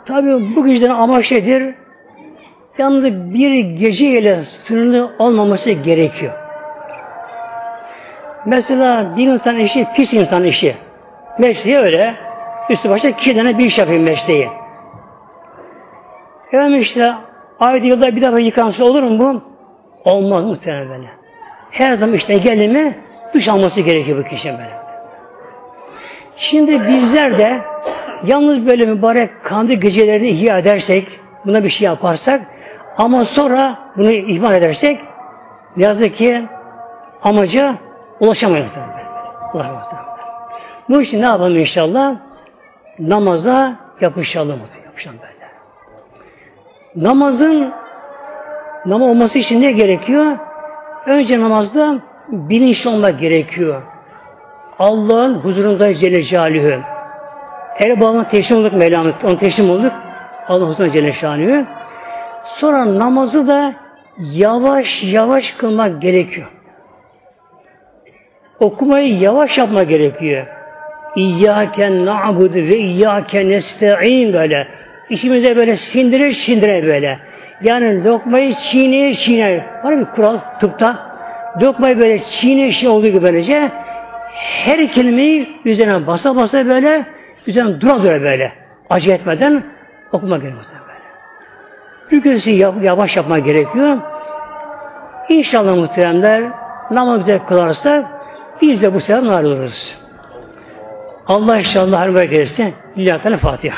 Tabi bu gecelerin amaç nedir? Yalnız bir gece ile sınırlı olmaması gerekiyor. Mesela bir insan işi pis insan işi. Mesleği öyle. Üstü başta iki tane bir iş yapayım mesleği. Efendim işte ayda yılda bir defa yıkansa olur mu bu? Olmaz muhtemelen böyle. Her zaman işte geldi mi duş alması gerekiyor bu kişinin böyle. Şimdi bizler de yalnız böyle mübarek kandil gecelerini ihya edersek, buna bir şey yaparsak ama sonra bunu ihmal edersek ne yazık ki amaca ulaşamayız. Ulaşamayız. Bu için ne yapalım inşallah? Namaza yapışalım. Yapışalım böyle. Namazın namaz olması için ne gerekiyor? Önce namazda bilinçli olmak gerekiyor. Allah'ın huzurunda Celle Celaluhu. Erbabına teslim olduk Mevlam'a, ona teslim olduk. Allah huzurunda Celle. Sonra namazı da yavaş yavaş kılmak gerekiyor. Okumayı yavaş yapmak gerekiyor. İyyâken na'budu ve iyyâken nesta'in böyle. İçimize böyle sindire sindire böyle. Yani lokmayı çiğneye çiğneye. Var bir kural tıpta. Lokmayı böyle çiğneye çiğneye olduğu gibi böylece her kelimeyi üzerine basa basa böyle üzerine dura dura böyle acı etmeden okumak gerekiyor. Rüküsü yavaş yapmak gerekiyor. İnşallah muhteremler namaz güzel kılarsa biz de bu sefer nail oluruz. Allah inşallah her ederse Lillahi Fatiha.